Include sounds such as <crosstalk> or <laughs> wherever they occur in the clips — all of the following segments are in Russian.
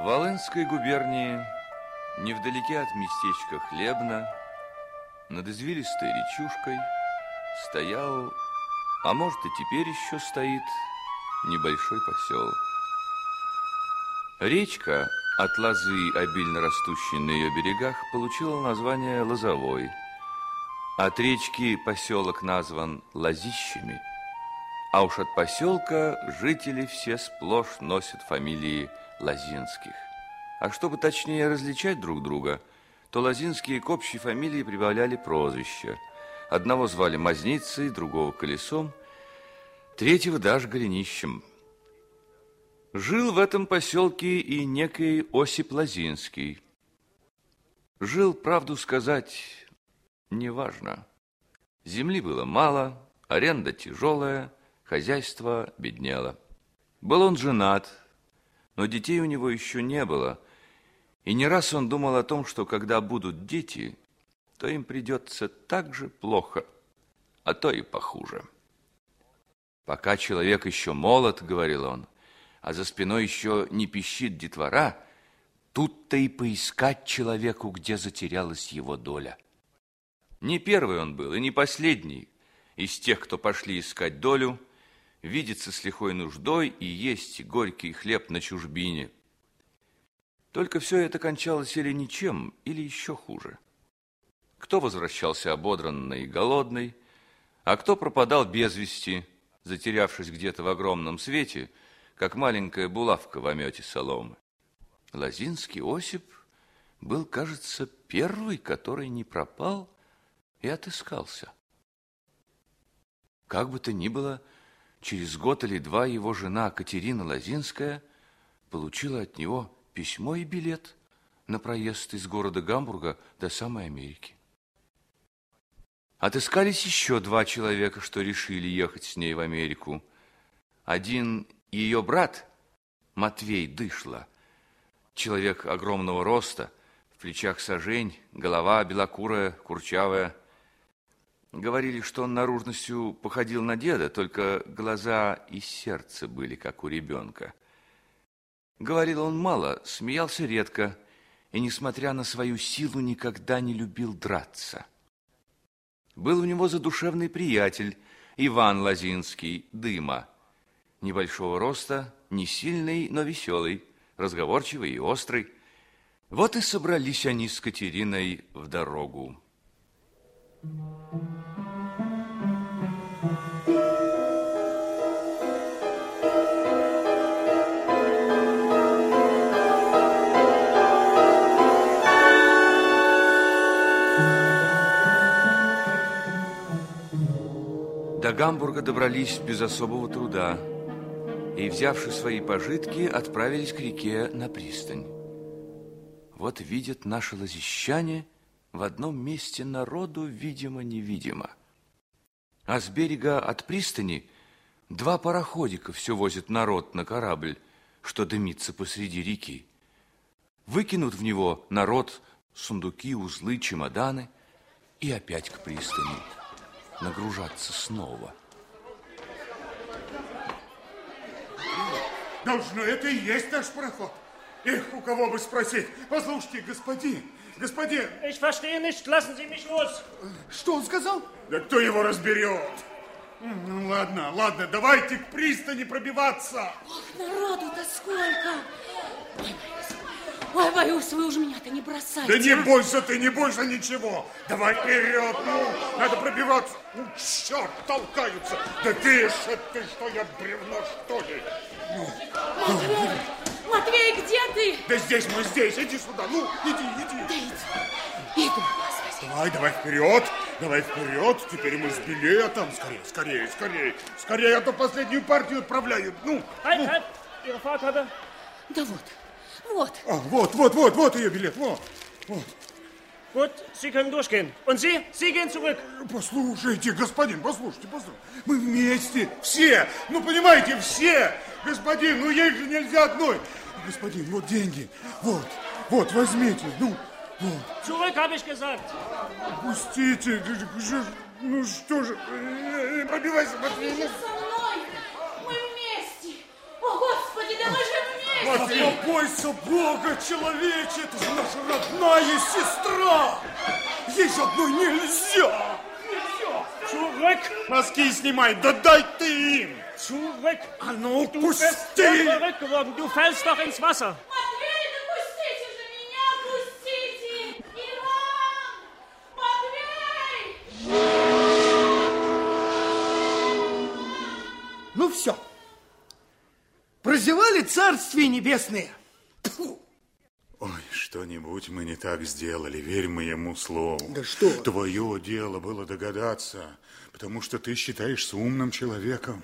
В Волынской губернии, невдалеке от местечка Хлебна, над извилистой речушкой стоял, а может и теперь еще стоит, небольшой поселок. Речка от лозы, обильно растущей на ее берегах, получила название Лозовой. От речки поселок назван Лозищами, а уж от поселка жители все сплошь носят фамилии Лозинских. А чтобы точнее различать друг друга, то Лозинские к общей фамилии прибавляли прозвища. Одного звали Мазницей, другого Колесом, третьего даже Голенищем. Жил в этом поселке и некий Осип Лозинский. Жил, правду сказать, неважно. Земли было мало, аренда тяжелая, хозяйство беднело. Был он женат, но детей у него еще не было. И не раз он думал о том, что когда будут дети, то им придется так же плохо, а то и похуже. Пока человек еще молод, говорил он, а за спиной еще не пищит детвора, тут-то и поискать человеку, где затерялась его доля. Не первый он был и не последний из тех, кто пошли искать долю, видеться с лихой нуждой и есть горький хлеб на чужбине. Только все это кончалось или ничем, или еще хуже. Кто возвращался ободранный и голодный, а кто пропадал без вести, затерявшись где-то в огромном свете, как маленькая булавка в омете соломы. Лозинский Осип был, кажется, первый, который не пропал и отыскался. Как бы то ни было, Через год или два его жена Катерина Лозинская получила от него письмо и билет на проезд из города Гамбурга до самой Америки. Отыскались еще два человека, что решили ехать с ней в Америку. Один ее брат, Матвей Дышла, человек огромного роста, в плечах сажень, голова белокурая, курчавая, Говорили, что он наружностью походил на деда, только глаза и сердце были, как у ребенка. Говорил он мало, смеялся редко, и, несмотря на свою силу, никогда не любил драться. Был у него задушевный приятель, Иван Лозинский, Дыма, небольшого роста, не сильный, но веселый, разговорчивый и острый. Вот и собрались они с Катериной в дорогу. Thank you. До Гамбурга добрались без особого труда и, взявши свои пожитки, отправились к реке на пристань. Вот видят наши лазищане в одном месте народу, видимо-невидимо. А с берега от пристани два пароходика все возят народ на корабль, что дымится посреди реки. Выкинут в него народ сундуки, узлы, чемоданы и опять к пристани нагружаться снова. Должно это и есть наш пароход. Эх, у кого бы спросить. Послушайте, господин, господин. Ich verstehe nicht, lassen Sie mich los. Что он сказал? Да кто его разберет? Ну, ладно, ладно, давайте к пристани пробиваться. Ох, народу-то сколько. Ой, Ой, боюсь, вы уж меня-то не бросайте. Да не а? бойся ты, не бойся ничего. Давай вперед, ну, надо пробиваться. Ну, черт, толкаются. Да ты ж, ты что, я бревно, что ли? Ну, Матвей, Матвей, где ты? Да здесь мы, здесь, иди сюда, ну, иди, иди. Да иди, иду. Давай, давай вперед, давай вперед. Теперь мы с билетом. Скорее, скорее, скорее. Скорее, а то последнюю партию отправляют. Ну, ну. Да вот, вот. А, вот, вот, вот, вот ее билет, вот, вот. Können durchgehen. Und Sie? Sie gehen zurück. Послушайте, господин, послушайте, послушайте. Мы вместе, все, ну, понимаете, все. Господин, ну, ей же нельзя одной. Господин, вот деньги, вот, вот, возьмите, ну, вот. Zurück, habe ich gesagt. Пустите, ну, что же, пробивайся, Матвей. Со мной, мы вместе. О, Господи, да мы же вместе. Матвей! Побойся Бога, человече, это же наша родная сестра! Ей же одной нельзя! Zurück! Носки снимай, да дай ты им! Zurück! А ну, Du пусти! verrückt. Du fällst doch ins Wasser. Матвей, да пустите же меня, пустите! Иван! Матвей! Ну все. Прозевали царствие небесное. Тьфу. Ой, что-нибудь мы не так сделали, верь моему слову. Да что? Твое дело было догадаться, потому что ты считаешься умным человеком.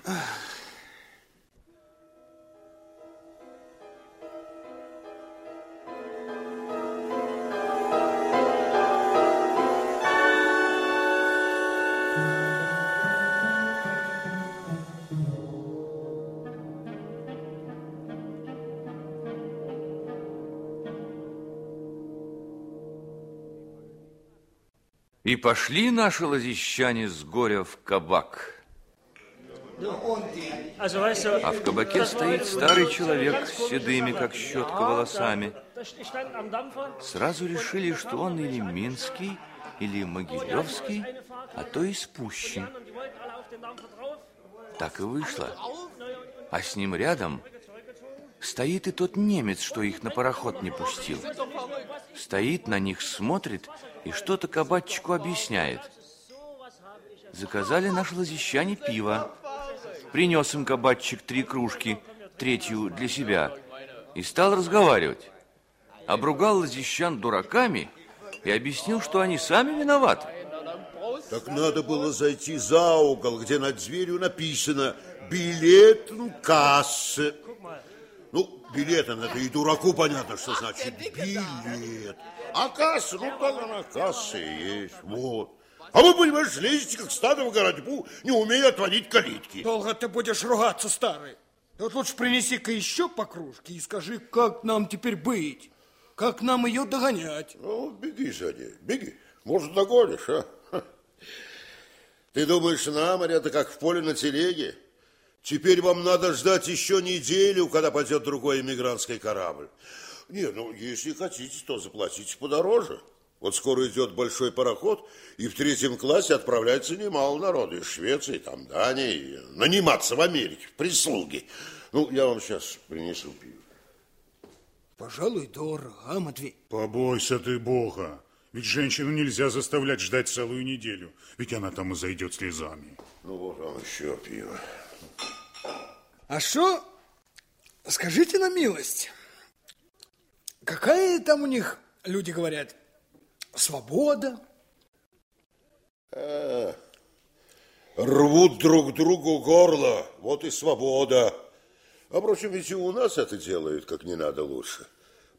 И пошли наши лазищане с горя в кабак. А в кабаке стоит старый человек с седыми, как щетка, волосами. Сразу решили, что он или Минский, или Могилевский, а то и drauf. Так и вышло. А с ним рядом стоит и тот немец, что их на пароход не пустил. Стоит, на них смотрит и что-то кабачику объясняет. Заказали наши лазищане пиво. Принес им кабачик три кружки, третью для себя, и стал разговаривать. Обругал лазищан дураками и объяснил, что они сами виноваты. Так надо было зайти за угол, где над дверью написано «Билет ну, кассы». Ну, билет, это и дураку понятно, что значит билет. А касса, ну, так она касса и есть, вот. А вы, понимаешь, лезете, как стадо в городьбу, не умея отводить калитки. Долго ты будешь ругаться, старый. Вот лучше принеси-ка еще по кружке и скажи, как нам теперь быть? Как нам ее догонять? Ну, беги за ней, беги. Может, догонишь, а? Ты думаешь, на море это как в поле на телеге? Теперь вам надо ждать еще неделю, когда пойдет другой эмигрантский корабль. Не, ну, если хотите, то заплатите подороже. Вот скоро идет большой пароход, и в третьем классе отправляется немало народу из Швеции, там, Дании, наниматься в Америке, в прислуги. Ну, я вам сейчас принесу пиво. Пожалуй, дорого, а, Матвей? Побойся ты Бога. Ведь женщину нельзя заставлять ждать целую неделю. Ведь она там и зайдет слезами. Ну, вот вам еще пиво. А что, скажите на милость, какая там у них, люди говорят, свобода? Рвут друг другу горло, вот и свобода. А, впрочем, ведь и у нас это делают как не надо лучше.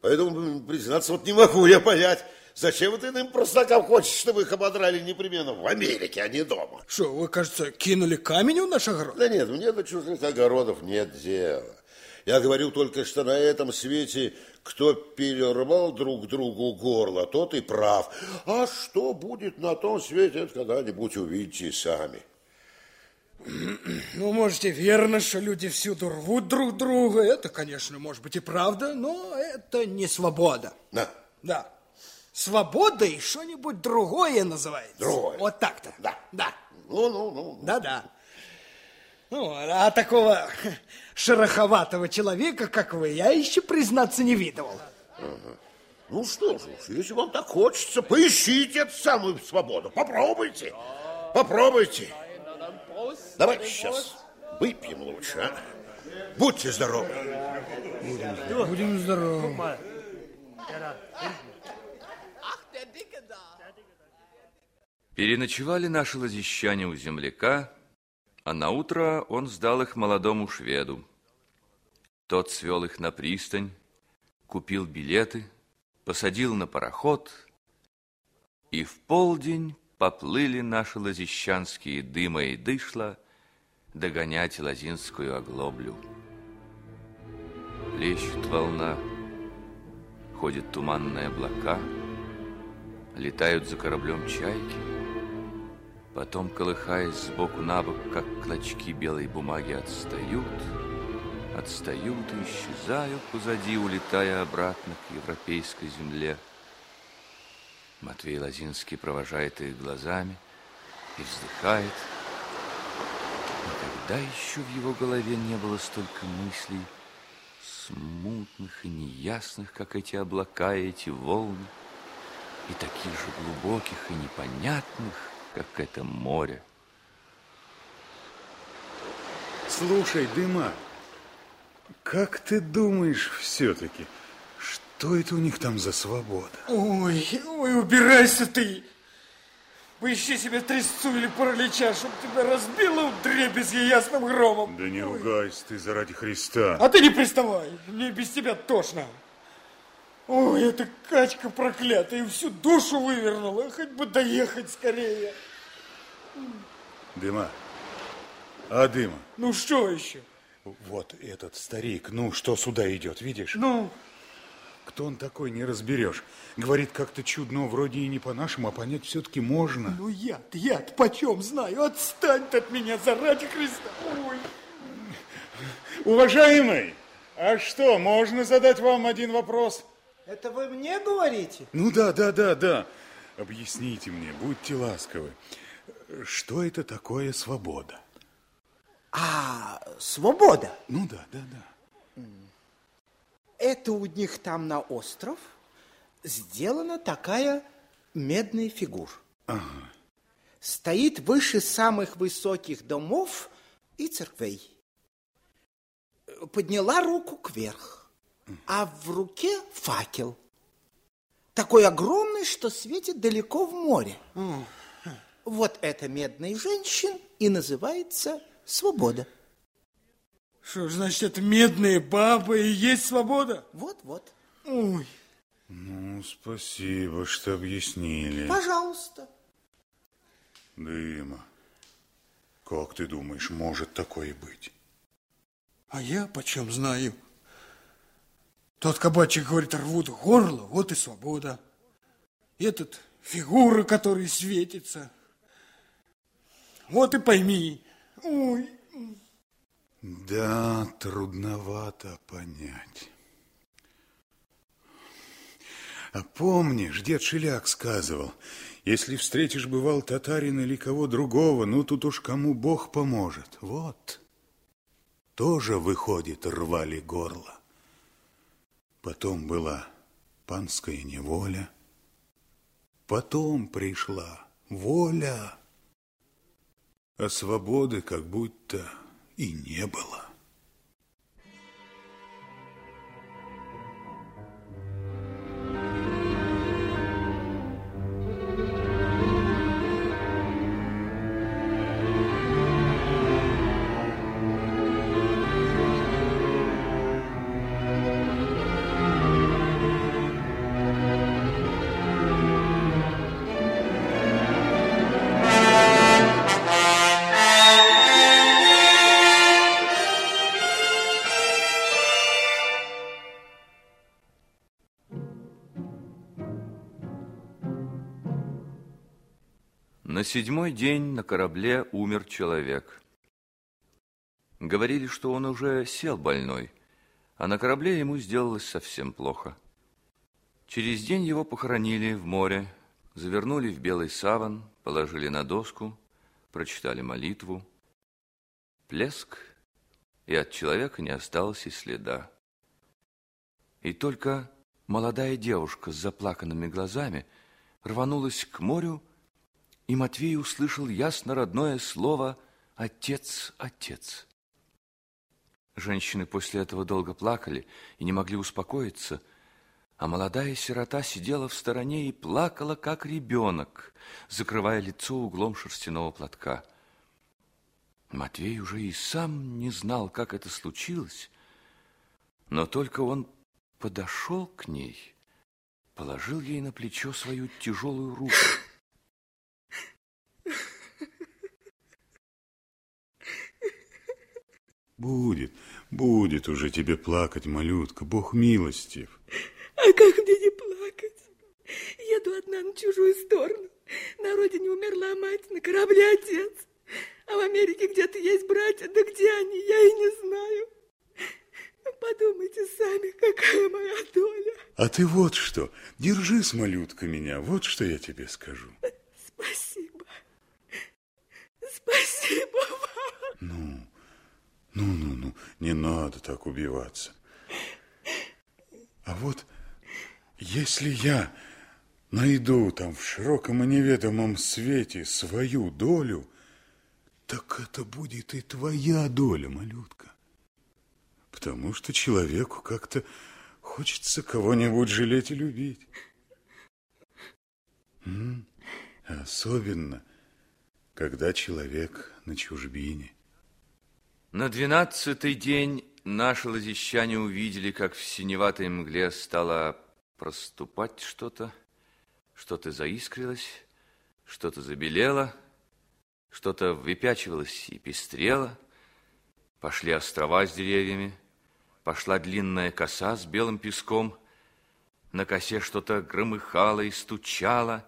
Поэтому, признаться, вот не могу я понять, зачем вот иным простакам хочешь, чтобы их ободрали непременно в Америке, а не дома. Что, вы, кажется, кинули камень в наш огород? Да нет, мне до чужих огородов нет дела. Я говорю только, что на этом свете кто перервал друг другу горло, тот и прав. А что будет на том свете, это когда-нибудь увидите сами. Ну, можете верно, что люди всюду рвут друг друга. Это, конечно, может быть и правда, но это не свобода. На, Да. Свободой что-нибудь другое называется. Другое. Вот так-то. Да. Да. ну, ну, ну. Да-да. Ну, а такого шероховатого человека, как вы, я еще, признаться, не видывал. Ну что ж, уж, если вам так хочется, поищите эту самую свободу. Попробуйте. Попробуйте. Давайте сейчас выпьем лучше, а? Будьте здоровы. Будем здоровы. Переночевали наши лазищане у земляка, а на утро он сдал их молодому шведу. Тот свел их на пристань, купил билеты, посадил на пароход, и в полдень поплыли наши лазищанские дыма и дышла догонять лазинскую оглоблю. Плещет волна, ходят туманные облака, летают за кораблем чайки, потом, колыхаясь сбоку на бок, как клочки белой бумаги, отстают, отстают и исчезают позади, улетая обратно к европейской земле. Матвей Лазинский провожает их глазами и вздыхает. Никогда еще в его голове не было столько мыслей, смутных и неясных, как эти облака и эти волны, и таких же глубоких и непонятных, как это море. Слушай, Дыма, как ты думаешь все-таки, что это у них там за свобода? Ой, ой, убирайся ты. Поищи себе трясцу или паралича, чтоб тебя разбило в дребезги ясным громом. Да не ругайся ты заради Христа. А ты не приставай, мне без тебя тошно. Ой, эта качка проклятая, всю душу вывернула, хоть бы доехать скорее. Дыма, а Дыма? Ну что еще? Вот этот старик, ну что сюда идет, видишь? Ну, Кто он такой, не разберешь. Говорит как-то чудно, вроде и не по-нашему, а понять все-таки можно. ну яд, яд, почем знаю, отстань ты от меня заради Христа. Ой. Уважаемый, а что, можно задать вам один вопрос? Это вы мне говорите? Ну да, да, да, да. Объясните мне, будьте ласковы, что это такое свобода? А, свобода. Ну да, да, да. Это у них там на остров сделана такая медная фигура. Стоит выше самых высоких домов и церквей. Подняла руку кверх, а в руке факел. Такой огромный, что светит далеко в море. Вот эта медная женщина и называется свобода. Что ж, значит, это медные бабы и есть свобода? Вот-вот. Ой, Ну, спасибо, что объяснили. Пожалуйста. Дыма, как ты думаешь, может такое быть? а я почем знаю? Тот кабачик говорит, рвут горло, вот и свобода. Этот фигура, которая светится. Вот и пойми. Ой, Да, трудновато понять. А помнишь, дед Шеляк сказывал, если встретишь, бывал, татарин или кого другого, ну тут уж кому Бог поможет. Вот, тоже, выходит, рвали горло. Потом была панская неволя, потом пришла воля, а свободы как будто и не было. Седьмой день на корабле умер человек. Говорили, что он уже сел больной, а на корабле ему сделалось совсем плохо. Через день его похоронили в море, завернули в белый саван, положили на доску, прочитали молитву. Плеск, и от человека не осталось и следа. И только молодая девушка с заплаканными глазами рванулась к морю, и Матвей услышал ясно родное слово «Отец, отец». Женщины после этого долго плакали и не могли успокоиться, а молодая сирота сидела в стороне и плакала, как ребенок, закрывая лицо углом шерстяного платка. Матвей уже и сам не знал, как это случилось, но только он подошел к ней, положил ей на плечо свою тяжелую руку. Будет, будет уже тебе плакать, малютка, Бог милостив. А как мне не плакать? Еду одна на чужую сторону. На родине умерла мать, на корабле отец. А в Америке где-то есть братья, да где они, я и не знаю. подумайте сами, какая моя доля. А ты вот что, держись, малютка, меня, вот что я тебе скажу. Спасибо. Спасибо вам. Ну, ну, ну, ну, не надо так убиваться. А вот если я найду там в широком и неведомом свете свою долю, так это будет и твоя доля, малютка. Потому что человеку как-то хочется кого-нибудь жалеть и любить. Особенно, когда человек на чужбине. На двенадцатый день наши лазищане увидели, как в синеватой мгле стало проступать что-то, что-то заискрилось, что-то забелело, что-то выпячивалось и пестрело. Пошли острова с деревьями, пошла длинная коса с белым песком. На косе что-то громыхало и стучало,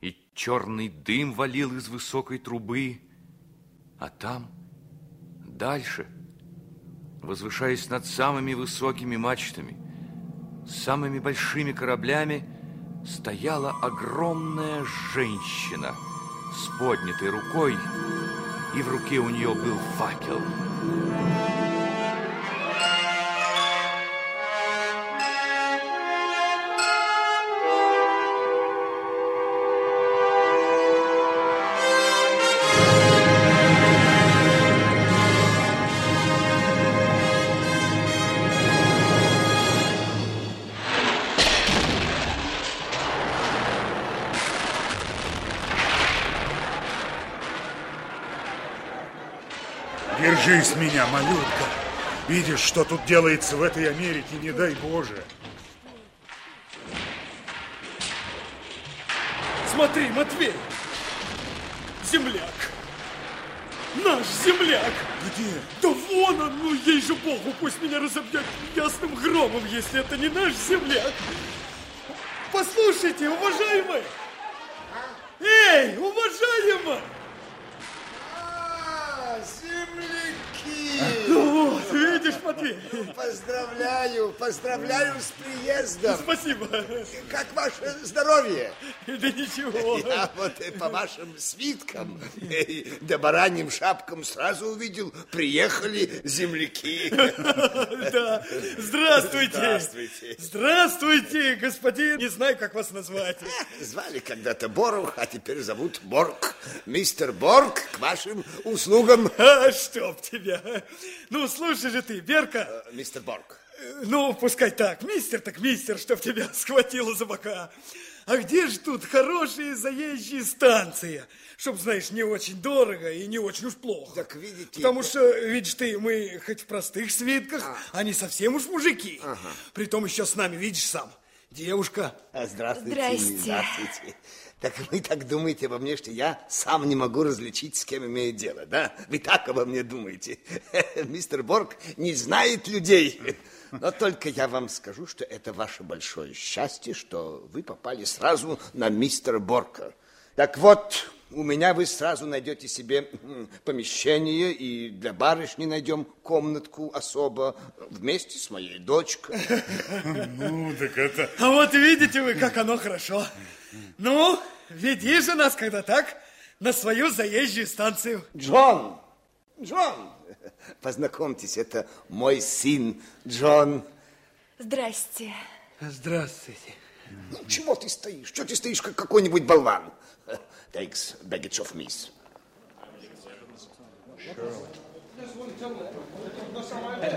и черный дым валил из высокой трубы. А там, дальше, возвышаясь над самыми высокими мачтами, самыми большими кораблями, стояла огромная женщина с поднятой рукой, и в руке у нее был факел. Держись меня, малютка. Видишь, что тут делается в этой Америке, не дай Боже. Смотри, Матвей. Земляк. Наш земляк. Где? Да вон он, ну ей же богу, пусть меня разобьет ясным громом, если это не наш земляк. Послушайте, уважаемый. Эй, уважаемый. А, земляки! Ну вот, Матвей. Поздравляю, поздравляю с приездом. Спасибо. Как ваше здоровье? Да ничего. Я вот по вашим свиткам да бараньим шапкам сразу увидел, приехали земляки. Да. Здравствуйте. Здравствуйте. Здравствуйте, господин. Не знаю, как вас назвать. Звали когда-то Борух, а теперь зовут Борг. Мистер Борг, к вашим услугам. А, чтоб тебя. Ну, слушай же ты, Берка. Мистер Борг. Ну, пускай так. Мистер так мистер, чтоб тебя <laughs> схватило за бока. А где же тут хорошие заезжие станции? Чтоб, знаешь, не очень дорого и не очень уж плохо. Так видите... Потому что, видишь ты, мы хоть в простых свитках, а не совсем уж мужики. Притом еще с нами, видишь сам, девушка. А, Здравствуйте. Здрасте. Здравствуйте. Так вы так думаете обо мне, что я сам не могу различить, с кем имею дело, да? Вы так обо мне думаете. <laughs> Мистер Борг не знает людей. Но только я вам скажу, что это ваше большое счастье, что вы попали сразу на мистера Борка. Так вот, у меня вы сразу найдете себе помещение, и для барышни найдем комнатку особо вместе с моей дочкой. Ну, так это... А вот видите вы, как оно хорошо. Ну, веди же нас, когда так, на свою заезжую станцию. Джон! Джон! Познакомьтесь, это мой сын Джон. Здрасте. Здравствуйте. Ну, чего ты стоишь? Что ты стоишь, как какой-нибудь болван? Takes baggage of miss.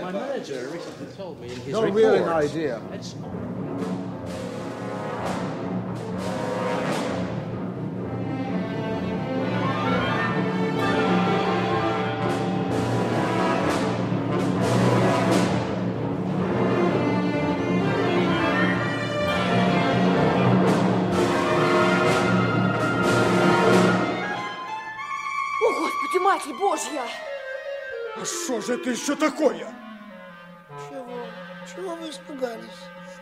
My manager recently told me in his really an idea. It's- же это еще такое? Чего? Чего вы испугались?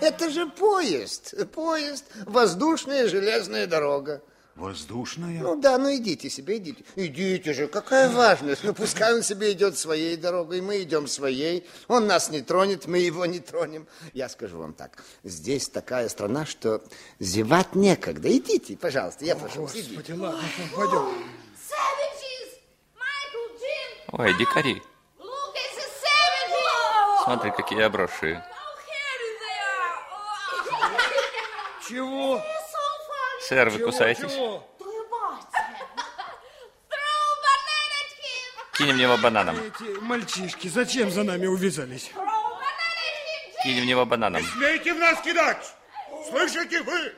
Это же поезд. Поезд. Воздушная железная дорога. Воздушная? Ну да, ну идите себе, идите. Идите же, какая важность. Ну пускай он себе идет своей дорогой, мы идем своей. Он нас не тронет, мы его не тронем. Я скажу вам так, здесь такая страна, что зевать некогда. Идите, пожалуйста, я прошу вас, идите. Господи, ладно, пойдем. Ой, дикари. Look, it's the savages! Смотри, какие обросшие. Чего? Сэр, вы Чего, кусаетесь? чего? Кинем в него бананом. Эти мальчишки зачем за нами увязались? Кинем в него бананом. Смейте в нас кидать! Слышите вы?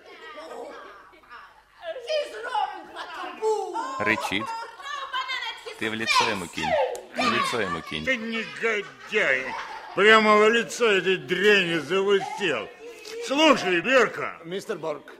Рычит. Ты в лицо ему кинь. В лицо ему кинь. Ты негодяй! Прямо в лицо этой дряни завыстел. Слушай, Берка, Мистер Борг,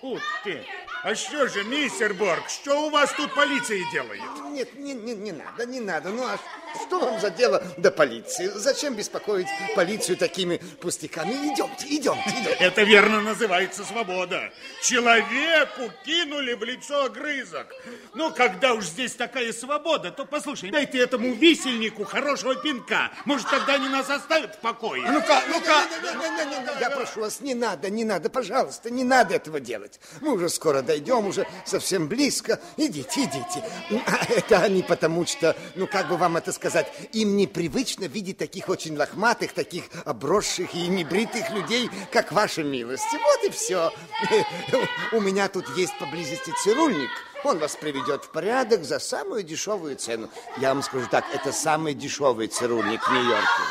фу ты. А что же, мистер Борг, что у вас тут полиция делает? нет, не, не, не надо, не надо. Ну а что вам за дело до полиции? Зачем беспокоить полицию такими пустяками? Идемте, идемте, идемте. Это верно называется свобода. Человеку кинули в лицо огрызок. Ну, когда уж здесь такая свобода, то послушай, дайте этому висельнику хорошего пинка. Может, тогда они нас оставят в покое. Ну-ка, ну-ка. Я прошу вас, не надо, не надо, пожалуйста, не надо этого делать. Мы уже скоро дойдем, уже совсем близко. Идите, идите. <laughs> Это они потому что, ну как бы вам это сказать, им непривычно видеть таких очень лохматых, таких обросших и небритых людей, как ваша милость. Вот и все. <laughs> У меня тут есть поблизости цирульник. Он вас приведет в порядок за самую дешевую цену. Я вам скажу так, это самый дешевый цирульник в Нью-Йорке.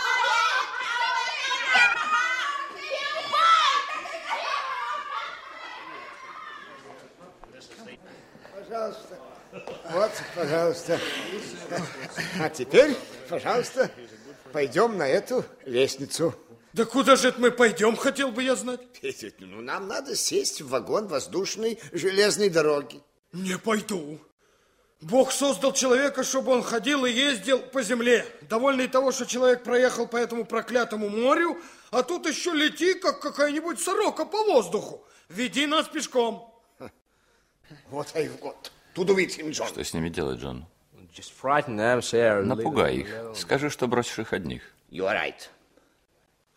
Вот, пожалуйста. А теперь, пожалуйста, пойдем на эту лестницу. Да куда же это мы пойдем, хотел бы я знать? Ну, нам надо сесть в вагон воздушной железной дороги. Не пойду. Бог создал человека, чтобы он ходил и ездил по земле. Довольный того, что человек проехал по этому проклятому морю, а тут еще лети, как какая-нибудь сорока по воздуху. Веди нас пешком. Вот и Что с ними делать, Джон? Напугай их. Скажи, что бросишь их одних. You are right.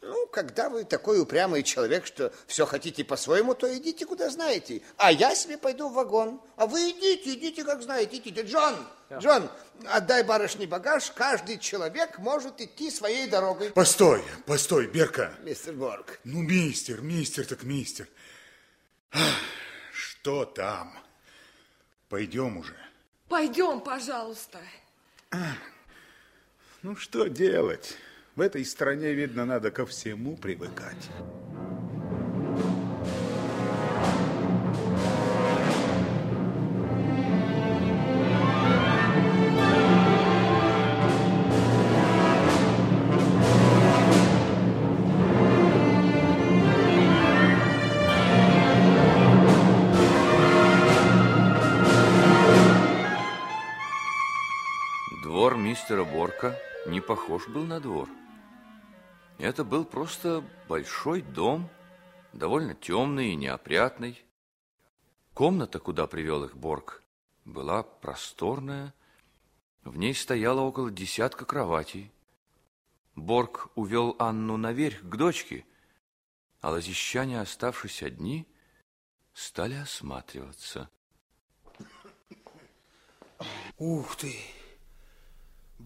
Ну, когда вы такой упрямый человек, что все хотите по-своему, то идите куда знаете. А я себе пойду в вагон. А вы идите, идите как знаете, идите. Джон, Джон, отдай барышне багаж. Каждый человек может идти своей дорогой. Постой, постой, Берка. Мистер Борг. Ну, мистер, мистер так мистер. Что там? Пойдем уже. Пойдем, пожалуйста. Ну, что делать? В этой стране, видно, надо ко всему привыкать. Мистера Борка не похож был на двор. Это был просто большой дом, довольно темный и неопрятный. Комната, куда привел их Борг, была просторная. В ней стояло около десятка кроватей. Борг увел Анну наверх к дочке, а лазищане, оставшись одни, стали осматриваться. Ух ты!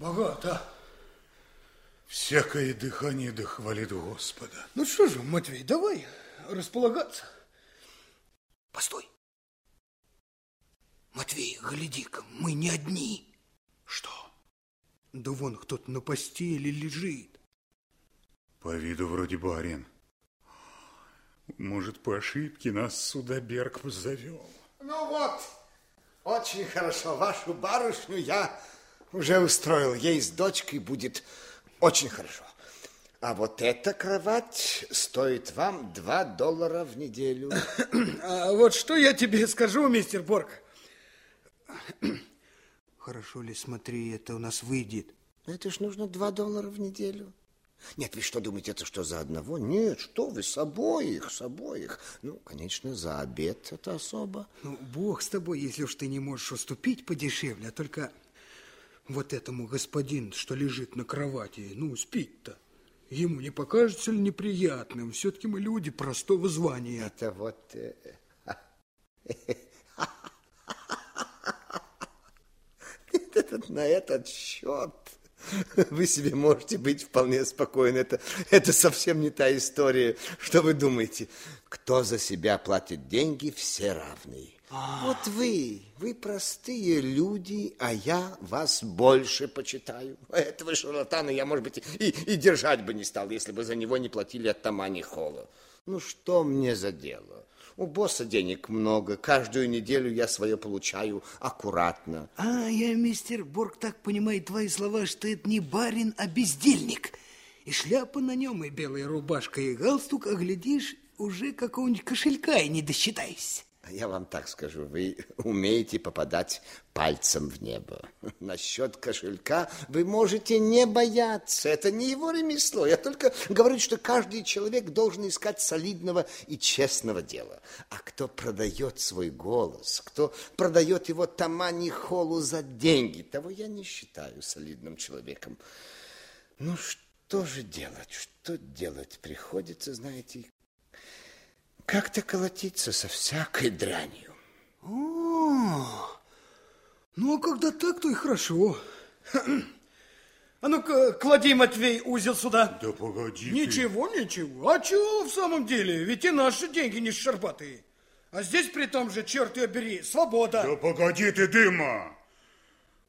Богато. Всякое дыхание да хвалит Господа. Ну что же, Матвей, давай располагаться. Постой. Матвей, гляди-ка, мы не одни. Что? Да вон кто-то на постели лежит. По виду вроде барин. Может, по ошибке нас сюда Берг завел. Ну вот, очень хорошо. Вашу барышню я уже устроил. Ей с дочкой будет очень хорошо. А вот эта кровать стоит вам 2 доллара в неделю. <coughs> А вот что я тебе скажу, мистер Борг. <coughs> Хорошо ли, смотри, это у нас выйдет. Это ж нужно 2 доллара в неделю. Нет, вы что думаете, это что, за одного? Нет, что вы, с обоих, с обоих. Ну, конечно, за обед это особо. Ну, бог с тобой, если уж ты не можешь уступить подешевле, а только вот этому господин, что лежит на кровати, ну, спит-то. Ему не покажется ли неприятным? Все-таки мы люди простого звания. Это вот... Э, <laughs> на этот счет вы себе можете быть вполне спокойны. Это, это совсем не та история. Что вы думаете? Кто за себя платит деньги, все равны. Вот вы, вы простые люди, а я вас больше почитаю. Этого шарлатана я, может быть, и, и держать бы не стал, если бы за него не платили от Тамани Холла. Ну, что мне за дело? У босса денег много. Каждую неделю я свое получаю аккуратно. А, я, мистер Борг, так понимаю твои слова, что это не барин, а бездельник. И шляпа на нем, и белая рубашка, и галстук, а глядишь, уже какого-нибудь кошелька и не досчитайся. Я вам так скажу, вы <laughs> умеете попадать пальцем в небо. <laughs> Насчет кошелька вы можете не бояться. Это не его ремесло. Я только говорю, что каждый человек должен искать солидного и честного дела. А кто продает свой голос, кто продает его Тамани Холу за деньги, того я не считаю солидным человеком. Ну, что же делать? Что делать? Приходится, знаете, как-то колотиться со всякой дрянью. О, ну, а когда так, то и хорошо. <clears throat> А ну-ка, клади, Матвей, узел сюда. Да погоди Ничего, ты. ничего. А чего в самом деле? Ведь и наши деньги не шарбатые. А здесь при том же, черт ее бери, свобода. Да погоди ты, Дыма.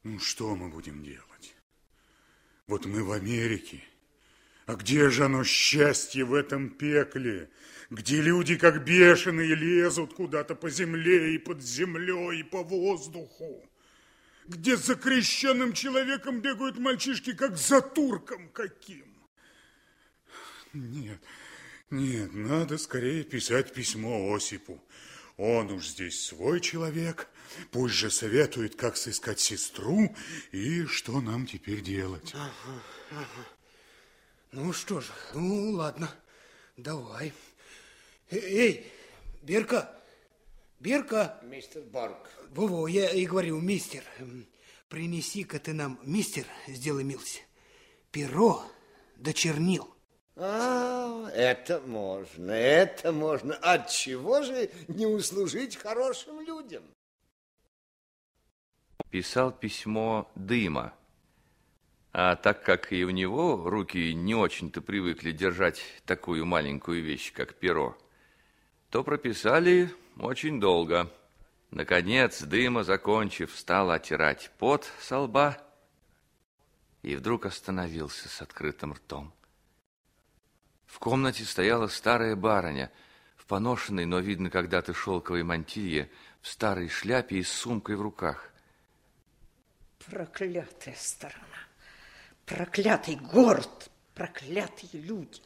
Ну, что мы будем делать? Вот мы в Америке. А где же оно счастье в этом пекле? Где люди как бешеные лезут куда-то по земле и под землей, и по воздуху, где за крещенным человеком бегают мальчишки, как за турком каким. Нет, нет, надо скорее писать письмо Осипу. Он уж здесь свой человек, пусть же советует, как сыскать сестру и что нам теперь делать. Ага, ага. Ну что же, ну ладно, давай. Эй, Берка, Берка. Мистер Борг. Во-во, я и говорю, мистер, принеси-ка ты нам, мистер, сделай милость, перо да чернил. А, это можно, это можно. От чего же не услужить хорошим людям? Писал письмо Дыма. А так как и у него руки не очень-то привыкли держать такую маленькую вещь, как перо, то прописали очень долго. Наконец, дыма, закончив, стал оттирать пот со лба и вдруг остановился с открытым ртом. В комнате стояла старая барыня в поношенной, но, видно, когда-то шелковой мантилье, в старой шляпе и с сумкой в руках. Проклятая сторона, проклятый город, проклятые люди.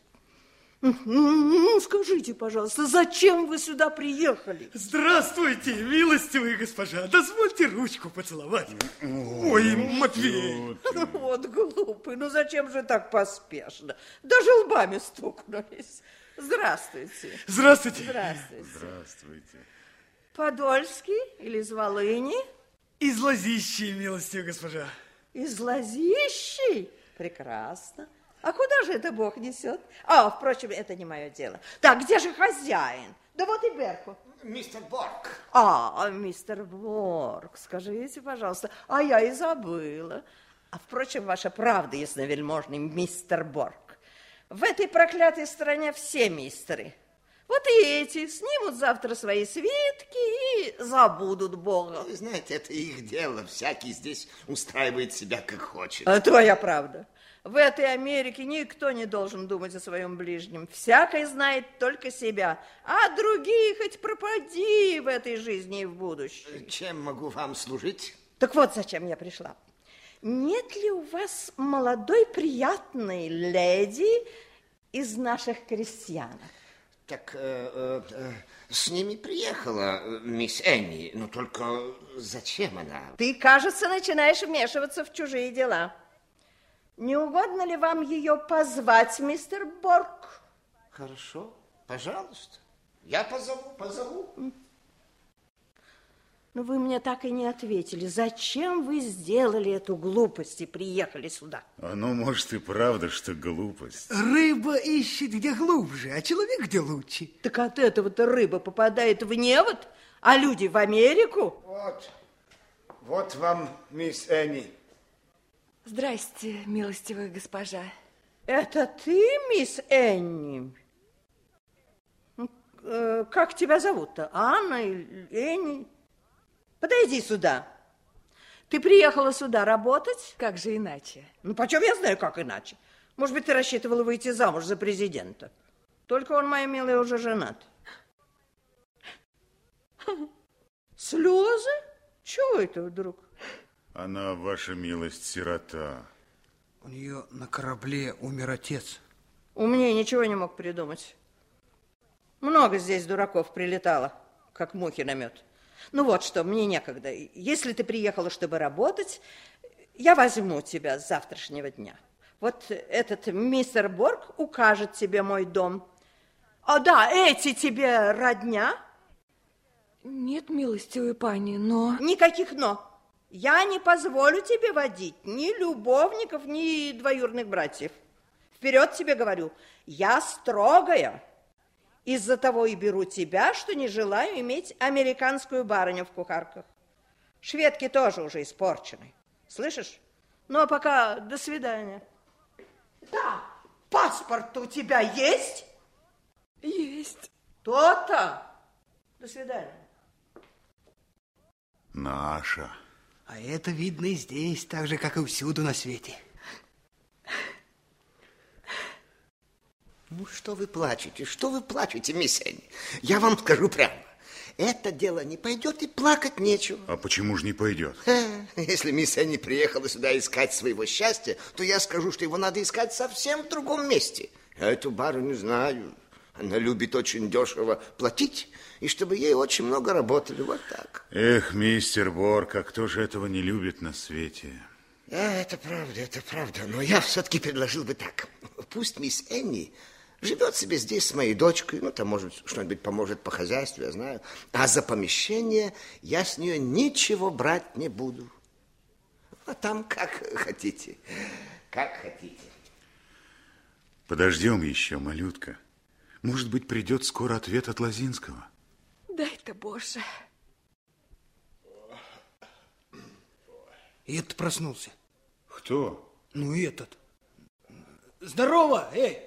Ну, скажите, пожалуйста, зачем вы сюда приехали? Здравствуйте, милостивые госпожа. Дозвольте ручку поцеловать. Ой, Матвей. <laughs> Вот глупый, ну зачем же так поспешно? Даже лбами стукнулись. Здравствуйте. Здравствуйте. Здравствуйте. Здравствуйте. Подольский или из Волыни? Из Лазищи, милостивая госпожа. Из Лазищи? Прекрасно. А куда же это Бог несет? А, впрочем, это не мое дело. Так, где же хозяин? Да вот и Берку. Мистер Борг. А, мистер Борг, скажите, пожалуйста, а я и забыла. А, впрочем, ваша правда, ясновельможный мистер Борг. В этой проклятой стране все мистеры. Вот и эти снимут завтра свои свитки и забудут Бога. Вы знаете, это их дело. Всякий здесь устраивает себя как хочет. А твоя правда. В этой Америке никто не должен думать о своем ближнем. Всякий знает только себя, а другие хоть пропади в этой жизни и в будущем. Чем могу вам служить? Так вот, зачем я пришла. Нет ли у вас молодой приятной леди из наших крестьянок? Так э, э, с ними приехала э, мисс Энни, но только зачем она? Ты, кажется, начинаешь вмешиваться в чужие дела. Не угодно ли вам ее позвать, мистер Борг? Хорошо, пожалуйста. Я позову, позову. Но вы мне так и не ответили. Зачем вы сделали эту глупость и приехали сюда? А ну, может, и правда, что глупость. Рыба ищет где глубже, а человек где лучше. Так от этого-то рыба попадает в невод, а люди в Америку. Вот, вот вам, мисс Энни. Здрасте, милостивая госпожа. Это ты, мисс Энни? Э, Как тебя зовут-то? Анна или Энни? Подойди сюда. Ты приехала сюда работать? Как же иначе? Ну, почем я знаю, как иначе? Может быть, ты рассчитывала выйти замуж за президента? Только он, моя милая, уже женат. <laughs> Слезы? Чего это вдруг? Она, ваша милость, сирота. У нее на корабле умер отец. Умнее ничего не мог придумать. Много здесь дураков прилетало, как мухи на мед. Ну вот что, мне некогда. Если ты приехала, чтобы работать, я возьму тебя с завтрашнего дня. Вот этот мистер Борг укажет тебе мой дом. А да, эти тебе родня? Нет, милостивая пани, но... Никаких «но». Я не позволю тебе водить ни любовников, ни двоюродных братьев. Вперед тебе говорю, я строгая. Из-за того и беру тебя, что не желаю иметь американскую барыню в кухарках. Шведки тоже уже испорчены. Слышишь? Ну, а пока до свидания. Да, паспорт у тебя есть? Есть. То-то. До свидания. Наша. А это видно и здесь, так же, как и всюду на свете. Ну, что вы плачете? Что вы плачете, мисс Энни? Я вам скажу прямо. Это дело не пойдет, и плакать нечего. А почему же не пойдет? Ха, Если мисс Энни приехала сюда искать своего счастья, то я скажу, что его надо искать совсем в другом месте. Я эту барыню знаю. Она любит очень дешево платить, и чтобы ей очень много работали. Вот так. Эх, мистер Борг, а кто же этого не любит на свете? А, это правда, это правда. Но я все-таки предложил бы так. Пусть мисс Энни живет себе здесь с моей дочкой. Ну, там, может, что-нибудь поможет по хозяйству, я знаю. А за помещение я с нее ничего брать не буду. А там как хотите. Как хотите. Подождем еще, малютка. Может быть, придет скоро ответ от Лозинского. Дай-то, Боже. И этот проснулся. Кто? Ну, и этот. Здорово, эй!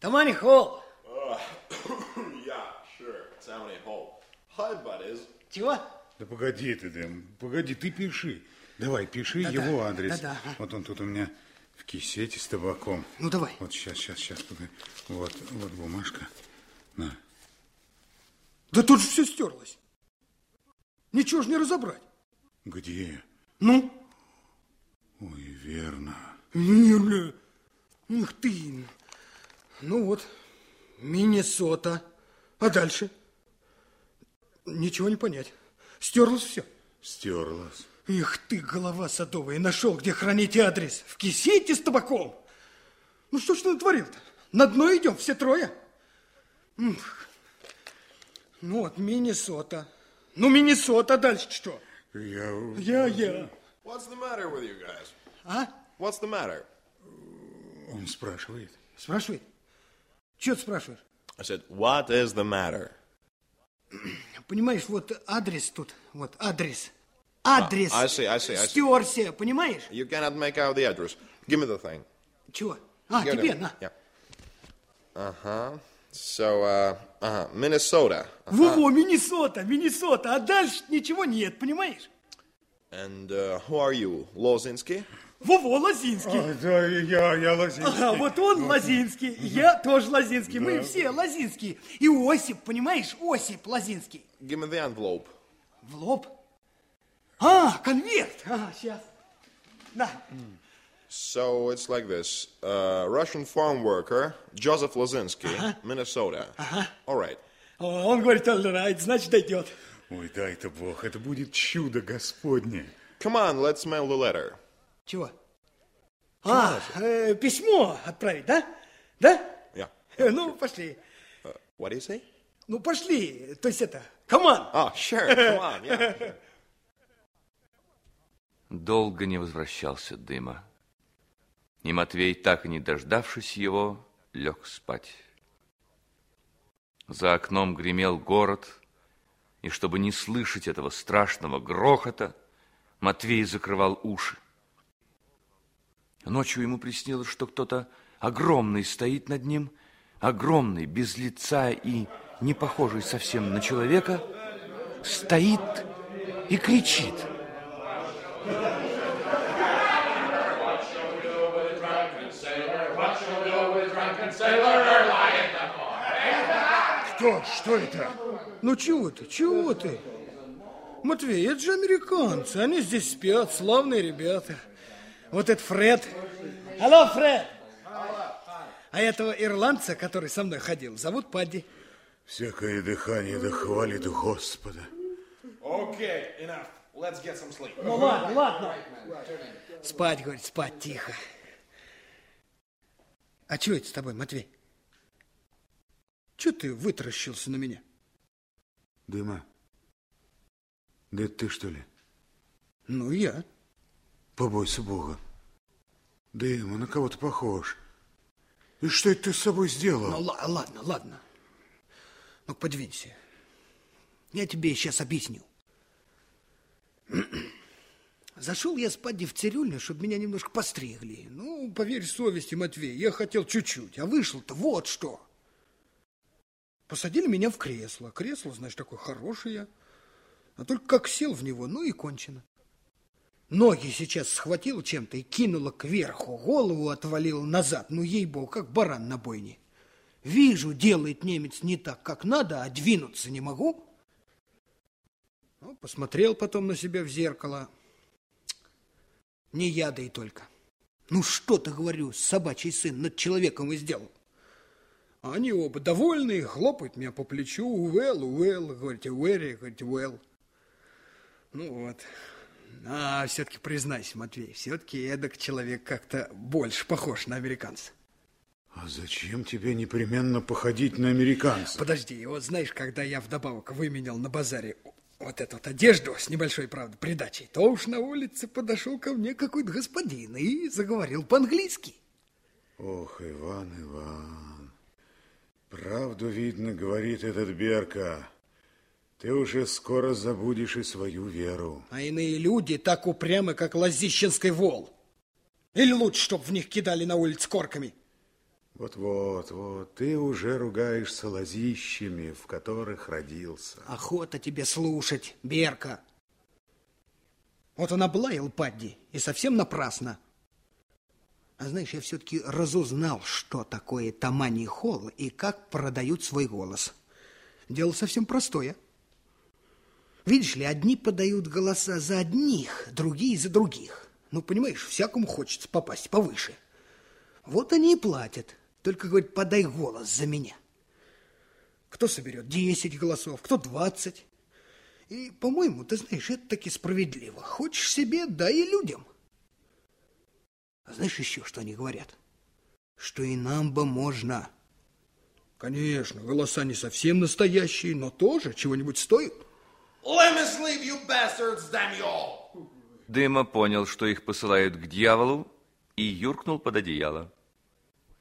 Тамани Холл. <coughs> Чего? Да погоди ты, Дэм, погоди, ты пиши. Давай, пиши Да-да, его адрес. да-да. Вот он тут у меня в кисете с табаком. Ну, давай. Вот сейчас, сейчас, сейчас. Вот, вот бумажка. На. Да тут же все стерлось. Ничего ж не разобрать. Где? Ну? Ой, верно. Верно. Ух ты. Ну вот, Миннесота. А дальше? Ничего не понять. Стерлось все. Стерлась. Их ты, голова садовая, нашел, где хранить адрес. В кисете с табаком. Ну что ж ты натворил-то? На дно идем, все трое. М. Ну вот, Миннесота. Ну, Миннесота, дальше что? Я... Я, я. What's the matter with you guys? А? What's the matter? Он спрашивает. Спрашивает. Чего ты спрашиваешь? I said, what is the matter? Понимаешь, вот адрес тут, вот адрес. Адрес. I see, I see, I see. Стерся, понимаешь? You cannot make out the address. Give me the thing. Чего? А, Give it тебе, me. на. Yeah. Uh-huh. So, uh, uh-huh. Minnesota. Во-во, Миннесота, Миннесота. А дальше ничего нет, понимаешь? And uh, who are you? Lozinski? Во-во, Лозинский. А, да, я, я Лозинский. Ага, вот он Лозинский, я тоже Лозинский, мы все Лозинские. И Осип, понимаешь, Осип Лозинский. Give me the envelope. В лоб. А, конверт. Ага, сейчас. На. So it's like this. Uh, Russian farm worker, Joseph Lozinski, Minnesota. All right. О, Он говорит, all right, значит, дойдет. Ой, дай-то бог, это будет чудо Господне. Come on, let's mail the letter. Чего? А, э, письмо отправить, да? Да? Yeah. Э, Ну, пошли. What do you say? Ну, пошли. То есть это, команд. Oh, sure. Come on. Yeah. sure. <laughs> Долго не возвращался дыма. И Матвей, так и не дождавшись его, лег спать. За окном гремел город, и чтобы не слышать этого страшного грохота, Матвей закрывал уши. Ночью ему приснилось, что кто-то огромный стоит над ним, огромный, без лица и не похожий совсем на человека, стоит и кричит. Что? Что это? Ну, чего ты? Чего ты? Матвей, это же американцы. Они здесь спят, славные ребята. Вот это Фред. Алло, Фред! А этого ирландца, который со мной ходил, зовут Падди. Всякое дыхание да хвалит Господа. Okay, enough. Let's get some sleep. Ну ладно, ладно. Спать, говорит, спать тихо. А что это с тобой, Матвей? Че ты вытаращился на меня? Дыма, да это ты что ли? Ну, я. Побойся Бога. Дыма, на кого ты похож? И что это ты с собой сделал? Ну, ла- ладно, ладно. Ну, подвинься. Я тебе сейчас объясню. <clears throat> Зашел я с Падди в цирюльню, чтобы меня немножко постригли. Ну, поверь совести, Матвей, я хотел чуть-чуть, а вышел-то вот что. Посадили меня в кресло. Кресло, знаешь, такое хорошее. А только как сел в него, ну и кончено. Ноги сейчас схватил чем-то и кинула кверху, голову отвалил назад. Ну, ей-богу, как баран на бойне. Вижу, делает немец не так, как надо, а двинуться не могу. Ну, посмотрел потом на себя в зеркало. Не я, да и только. Ну, что-то, говорю, собачий сын над человеком и сделал. А Они оба довольные, хлопают меня по плечу. Well, well, говорите, very, говорите, well. Ну вот. А все-таки признайся, Матвей, все-таки эдак человек как-то больше похож на американца. А зачем тебе непременно походить на американца? Подожди, вот знаешь, когда я вдобавок выменял на базаре вот эту вот одежду с небольшой, правда, придачей, то уж на улице подошел ко мне какой-то господин и заговорил по-английски. Ох, Иван, Иван, правду видно, говорит этот Берка. Ты уже скоро забудешь и свою веру. А иные люди так упрямы, как лазищенский вол. Или лучше, чтоб в них кидали на улице корками. Вот-вот, вот, ты уже ругаешься лозищами, в которых родился. Охота тебе слушать, Берка. Вот он облаял Падди, и совсем напрасно. А знаешь, я все-таки разузнал, что такое Тамани Холл и как продают свой голос. Дело совсем простое. Видишь ли, одни подают голоса за одних, другие за других. Ну, понимаешь, всякому хочется попасть повыше. Вот они и платят. Только, говорит, подай голос за меня. Кто соберет 10 голосов, кто 20. И, по-моему, ты знаешь, это таки справедливо. Хочешь себе, дай и людям. А знаешь еще, что они говорят? Что и нам бы можно. Конечно, голоса не совсем настоящие, но тоже чего-нибудь стоят. Let me sleep, you bastards, damn you all! Дыма понял, что их посылают к дьяволу, и юркнул под одеяло.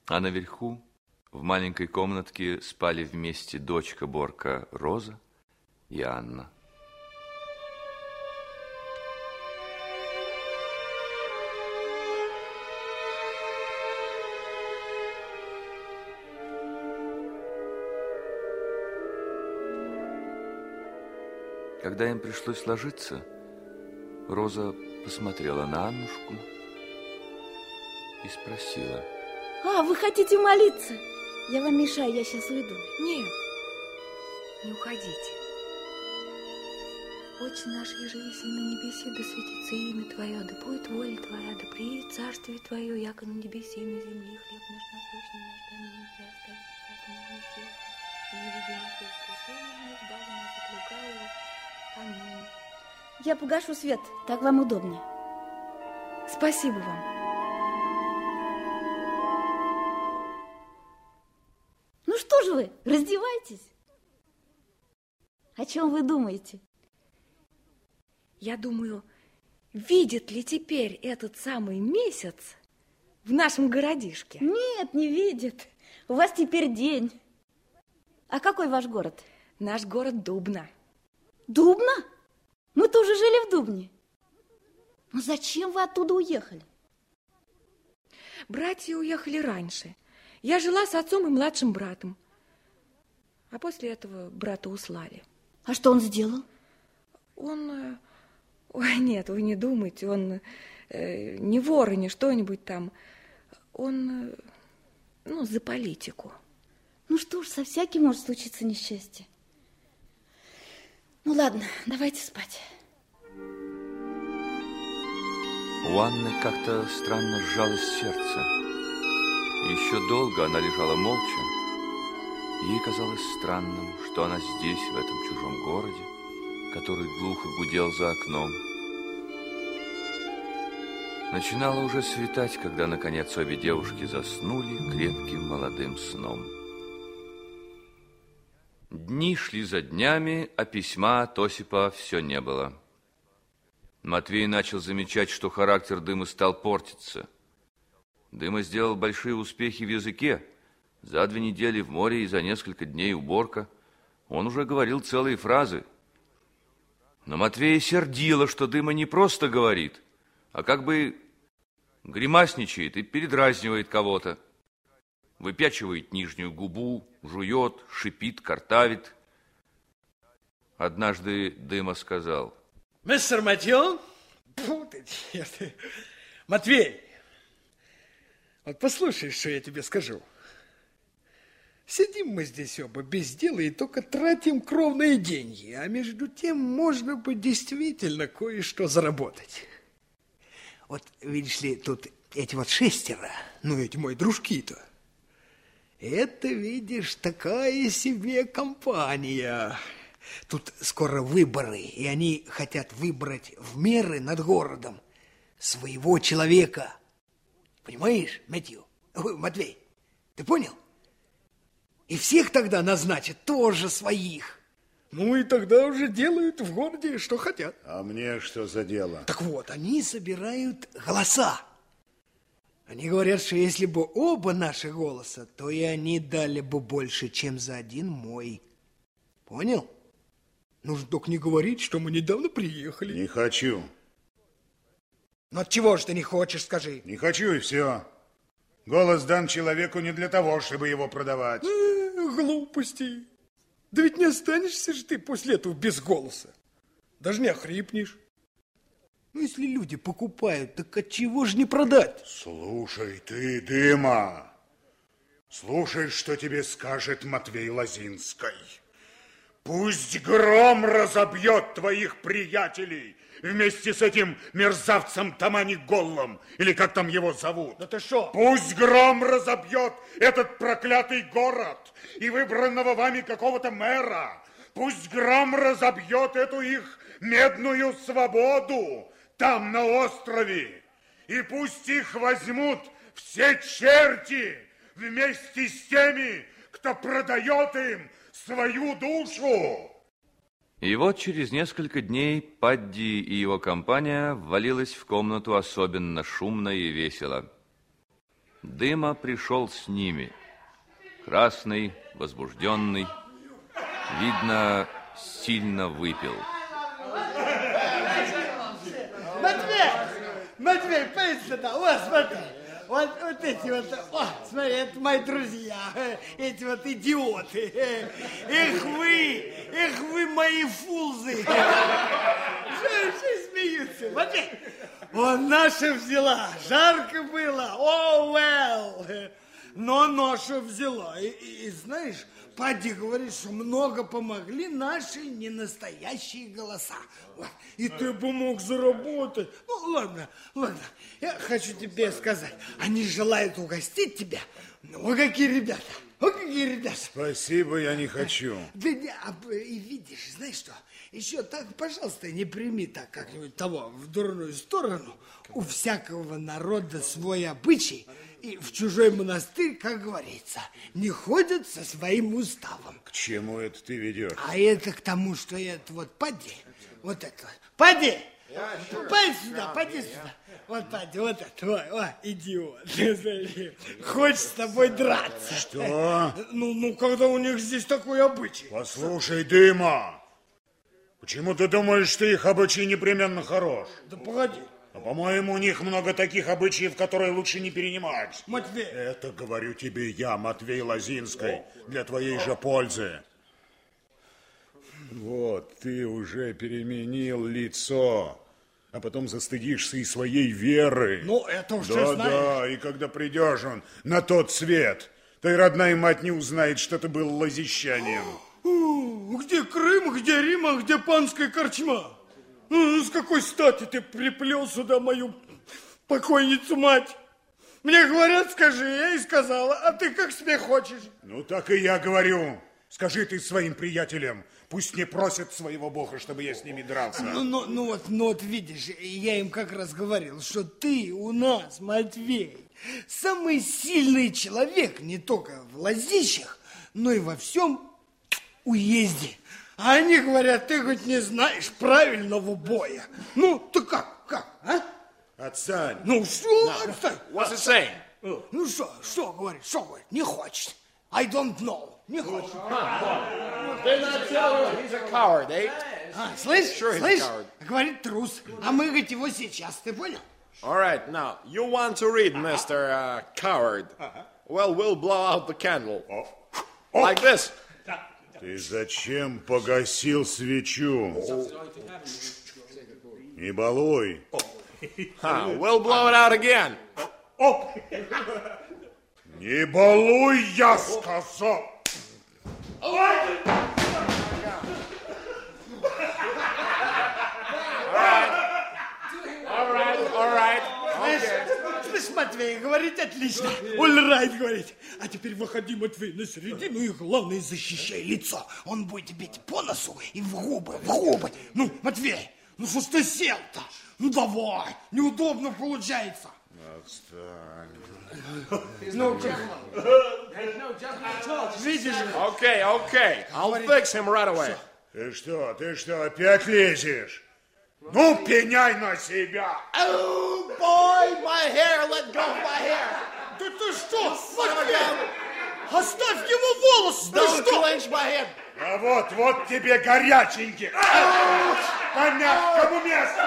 А наверху, в маленькой комнатке, спали вместе дочка Борка Роза и Анна. Когда им пришлось ложиться, Роза посмотрела на Аннушку и спросила. А, вы хотите молиться? Я вам мешаю, я сейчас уйду. Нет, не уходите. Отче наш, еже еси на небесе, да светится имя Твое, да будет воля Твоя, да приедет царствие Твое, яко на небесе и на земле. Хлеб наш насущный наш дай нам и оставь, яко нам не грех. И не веди нас в искушение, но избави нас от лукавого. Аминь. Я погашу свет, так вам удобнее. Спасибо вам. Ну что же вы, раздевайтесь. О чем вы думаете? Я думаю, видит ли теперь этот самый месяц в нашем городишке? Нет, не видит. У вас теперь день. А какой ваш город? Наш город Дубна. Дубна? Мы тоже жили в Дубне. Но зачем вы оттуда уехали? Братья уехали раньше. Я жила с отцом и младшим братом. А после этого брата услали. А что он сделал? Он... э, Ой, нет, вы не думайте, он э, не вор и не что-нибудь там. Он, э, ну, за политику. Ну что ж, со всяким может случиться несчастье. Ну ладно, давайте спать. У Анны как-то странно сжалось сердце. Еще долго она лежала молча. Ей казалось странным, что она здесь, в этом чужом городе, который глухо гудел за окном. Начинало уже светать, когда, наконец, обе девушки заснули крепким молодым сном. Дни шли за днями, а письма от Осипа все не было. Матвей начал замечать, что характер Дымы стал портиться. Дыма сделал большие успехи в языке. За две недели в море и за несколько дней уборка. Он уже говорил целые фразы. Но Матвея сердило, что Дыма не просто говорит, а как бы гримасничает и передразнивает кого-то. Выпячивает нижнюю губу, жует, шипит, картавит. Однажды Дыма сказал... Мистер Матьон. Матвей, вот послушай, что я тебе скажу. Сидим мы здесь оба без дела и только тратим кровные деньги, а между тем можно бы действительно кое-что заработать. Вот, видишь ли, тут эти вот шестеро, ну, эти мои дружки-то, это, видишь, такая себе компания. Тут скоро выборы, и они хотят выбрать в меры над городом своего человека. Понимаешь, Мэтью? Ой, Матвей, ты понял? И всех тогда назначат тоже своих. Ну и тогда уже делают в городе, что хотят. А мне что за дело? Так вот, они собирают голоса. Они говорят, что если бы оба наши голоса, то и они дали бы больше, чем за один мой. Понял? Нужно только не говорить, что мы недавно приехали. Не хочу. Ну от чего же ты не хочешь, скажи? Не хочу и все. Голос дан человеку не для того, чтобы его продавать. Э, глупости. Да ведь не останешься же ты после этого без голоса. Даже не охрипнешь. Ну, если люди покупают, так от чего же не продать? Слушай ты, Дыма, слушай, что тебе скажет Матвей Лозинской. Пусть гром разобьет твоих приятелей вместе с этим мерзавцем Тамани Голлом, или как там его зовут. Да ты что? Пусть гром разобьет этот проклятый город и выбранного вами какого-то мэра. Пусть гром разобьет эту их медную свободу там, на острове. И пусть их возьмут все черти вместе с теми, кто продает им свою душу. И вот через несколько дней Падди и его компания ввалилась в комнату особенно шумно и весело. Дыма пришел с ними. Красный, возбужденный, видно, сильно выпил. Матвей! Матвей, поедь сюда, вот смотри. Вот, вот эти вот, о, смотри, это мои друзья, эти вот идиоты. Эх вы, эх вы мои фулзы. Что все смеются? Матвей, он наша взяла, жарко было, о, oh, well. Но наша взяла. И, и знаешь, Падди говорит, что много помогли наши ненастоящие голоса. Вот. И ты бы мог заработать. Ну, ладно, ладно. Я хочу тебе сказать, они желают угостить тебя. Ну, какие ребята. Ну, дорогие ребята. Спасибо, я не хочу. Да не, а, и видишь, знаешь что, еще так, пожалуйста, не прими так как-нибудь того в дурную сторону. У всякого народа свой обычай, и в чужой монастырь, как говорится, не ходят со своим уставом. К чему это ты ведешь? А это к тому, что это вот поди, вот это вот. Поди! Поди сюда, поди сюда. Вот, поди, вот это, ой, ой, идиот. <laughs> Хочешь с тобой драться. Что? Ну, ну, когда у них здесь такой обычай. Послушай, Дыма, почему ты думаешь, что их обычай непременно хорош? Да погоди. А по-моему, у них много таких обычаев, которые лучше не перенимать. Матвей. Это говорю тебе я, Матвей Лозинской, для твоей же пользы. Вот, ты уже переменил лицо, а потом застыдишься и своей веры. Ну, это уж да, знаешь. Да, и когда придешь он на тот свет, твоя родная мать не узнает, что ты был лозищанием. Где Крым, где Рим, а где панская корчма? Ну, С какой стати ты приплел сюда мою покойницу мать? Мне говорят, скажи, я и сказала, а ты как себе хочешь. Ну, так и я говорю. Скажи ты своим приятелям, пусть не просят своего бога, чтобы я с ними дрался. Ну, ну, ну вот, ну вот видишь, я им как раз говорил, что ты у нас, Матвей, самый сильный человек не только в лазищах, но и во всем уезде. А они говорят, ты хоть не знаешь правильного боя. Ну, ты как, как, а? Отстань. Ну, что, отстань. What's it saying? Ну, что, что говорит, что говорит? Не хочет. I don't know. Не хочет. Didn't I tell you he's a coward, eh? А, слышь, Sure слышь, говорит трус. А мы, говорит, его сейчас, ты понял? All right, now, you want to read, Mr. Uh, coward. Well, we'll blow out the candle. Like this. Ты зачем погасил свечу? Не балуй. Huh, we'll blow it out again. Не балуй, я сказал. All right, all right. Слышь, слышь, Матвей, говорит отлично. All right, говорит. Теперь выходи, Матвей, на середину и, главное, защищай лицо. Он будет бить по носу и в губы, в губы. Ну, Матвей, ну что ж ты сел-то? Ну давай, неудобно получается. Видишь же. Okay, okay. I'll fix him right away. Ты что, ты что, опять лезешь? Ну, пеняй на себя. Oh, boy, my hair, let go of my hair. Да ты что, Матвей? Оставь ему волосы, ты Don't что? А вот, вот тебе горяченький. По мягкому месту.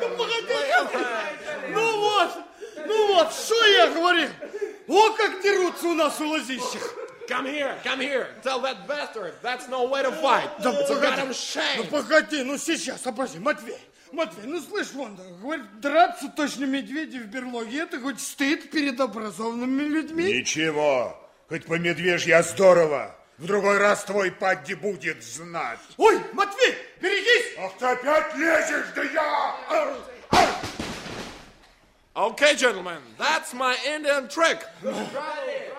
Ну, погоди, ну вот, ну вот, что я говорил? О, как дерутся у нас у лозищах. Come here, come here. Tell that bastard that's no way to fight. Да it's погоди, ну погоди, ну сейчас, обожди, Матвей, Матвей, ну слышь, вон, говорит, драться точно медведи в берлоге, это хоть стыд перед образованными людьми. Ничего, хоть по медвежья здорово. В другой раз твой падди будет знать. Ой, Матвей, берегись! Ах ты опять лезешь, да я... Okay, gentlemen, that's my Indian trick.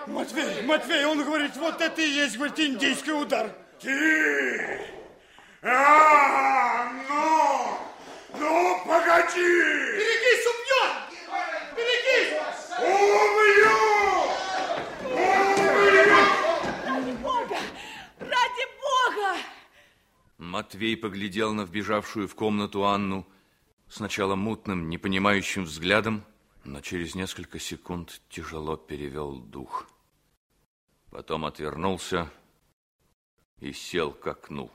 Матвей, Матвей, он говорит, вот это и есть, говорит, индийский удар. Ты! А, ну! Ну, погоди! Берегись, убьет! Берегись! Убью! Ради бога! Матвей поглядел на вбежавшую в комнату Анну сначала мутным, непонимающим взглядом, но через несколько секунд тяжело перевел дух. Потом отвернулся и сел к окну.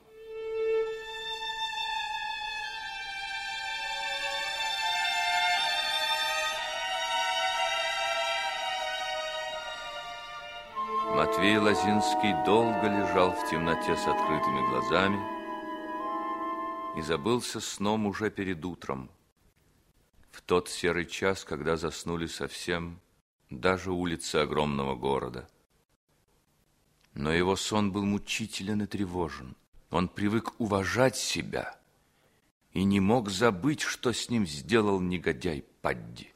Матвей Лозинский долго лежал в темноте с открытыми глазами и забылся сном уже перед утром. В тот серый час, когда заснули совсем даже улицы огромного города. Но его сон был мучителен и тревожен. Он привык уважать себя и не мог забыть, что с ним сделал негодяй Падди.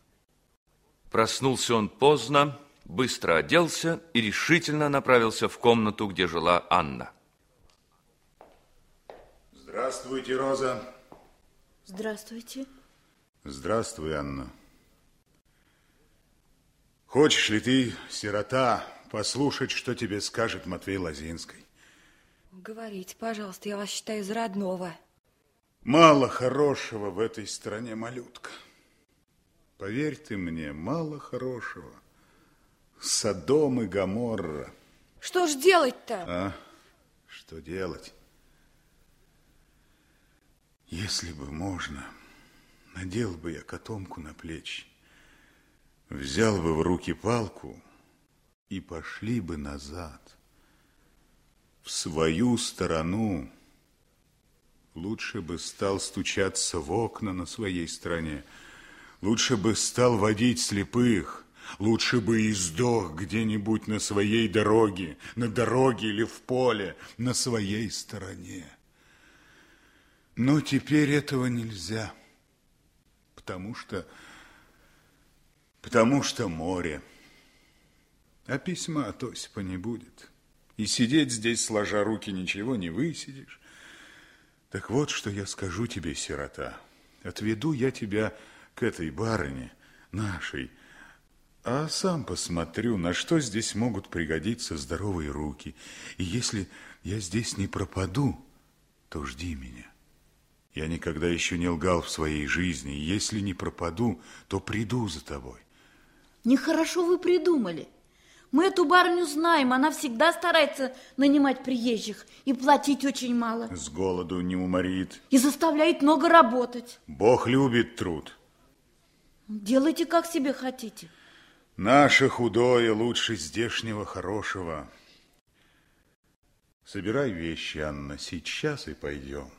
Проснулся он поздно быстро оделся и решительно направился в комнату, где жила Анна. Здравствуйте, Роза. Здравствуйте. Здравствуй, Анна. Хочешь ли ты, сирота, послушать, что тебе скажет Матвей Лозинский? Говорите, пожалуйста, я вас считаю из родного. Мало хорошего в этой стране, малютка. Поверь ты мне, мало хорошего. Содом и Гоморра. Что ж делать-то? А? Что делать? Если бы можно, надел бы я котомку на плечи, взял бы в руки палку и пошли бы назад, в свою сторону. Лучше бы стал стучаться в окна на своей стороне, лучше бы стал водить слепых, лучше бы и сдох где-нибудь на своей дороге, на дороге или в поле, на своей стороне. Но теперь этого нельзя, потому что, потому что море. А письма от Осипа не будет. И сидеть здесь, сложа руки, ничего не высидишь. Так вот, что я скажу тебе, сирота. Отведу я тебя к этой барыне, нашей, а сам посмотрю, на что здесь могут пригодиться здоровые руки. И если я здесь не пропаду, то жди меня. Я никогда еще не лгал в своей жизни, и если не пропаду, то приду за тобой. Нехорошо вы придумали. Мы эту барыню знаем, она всегда старается нанимать приезжих и платить очень мало. С голоду не уморит. И заставляет много работать. Бог любит труд. Делайте, как себе хотите. Наше худое лучше здешнего хорошего. Собирай вещи, Анна, сейчас и пойдем.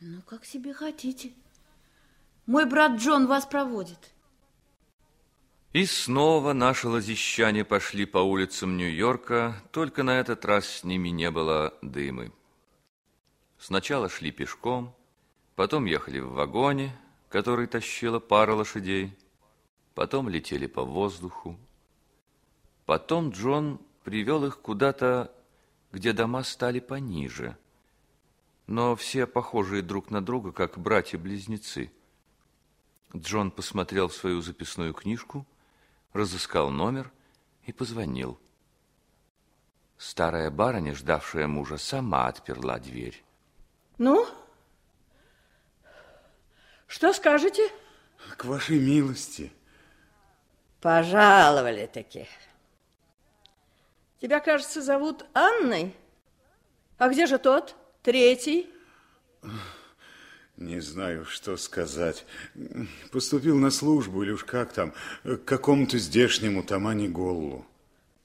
Ну, как себе хотите. Мой брат Джон вас проводит. И снова наши лазищане пошли по улицам Нью-Йорка, только на этот раз с ними не было дымы. Сначала шли пешком, потом ехали в вагоне, который тащила пара лошадей, потом летели по воздуху. Потом Джон привел их куда-то, где дома стали пониже – но все похожие друг на друга, как братья-близнецы. Джон посмотрел в свою записную книжку, разыскал номер и позвонил. Старая барыня, ждавшая мужа, сама отперла дверь. Ну, что скажете? К вашей милости. Пожаловали таки. Тебя, кажется, зовут Анной? А где же тот? Третий? Не знаю, что сказать. Поступил на службу, или уж как там, к какому-то здешнему Тамане Голлу.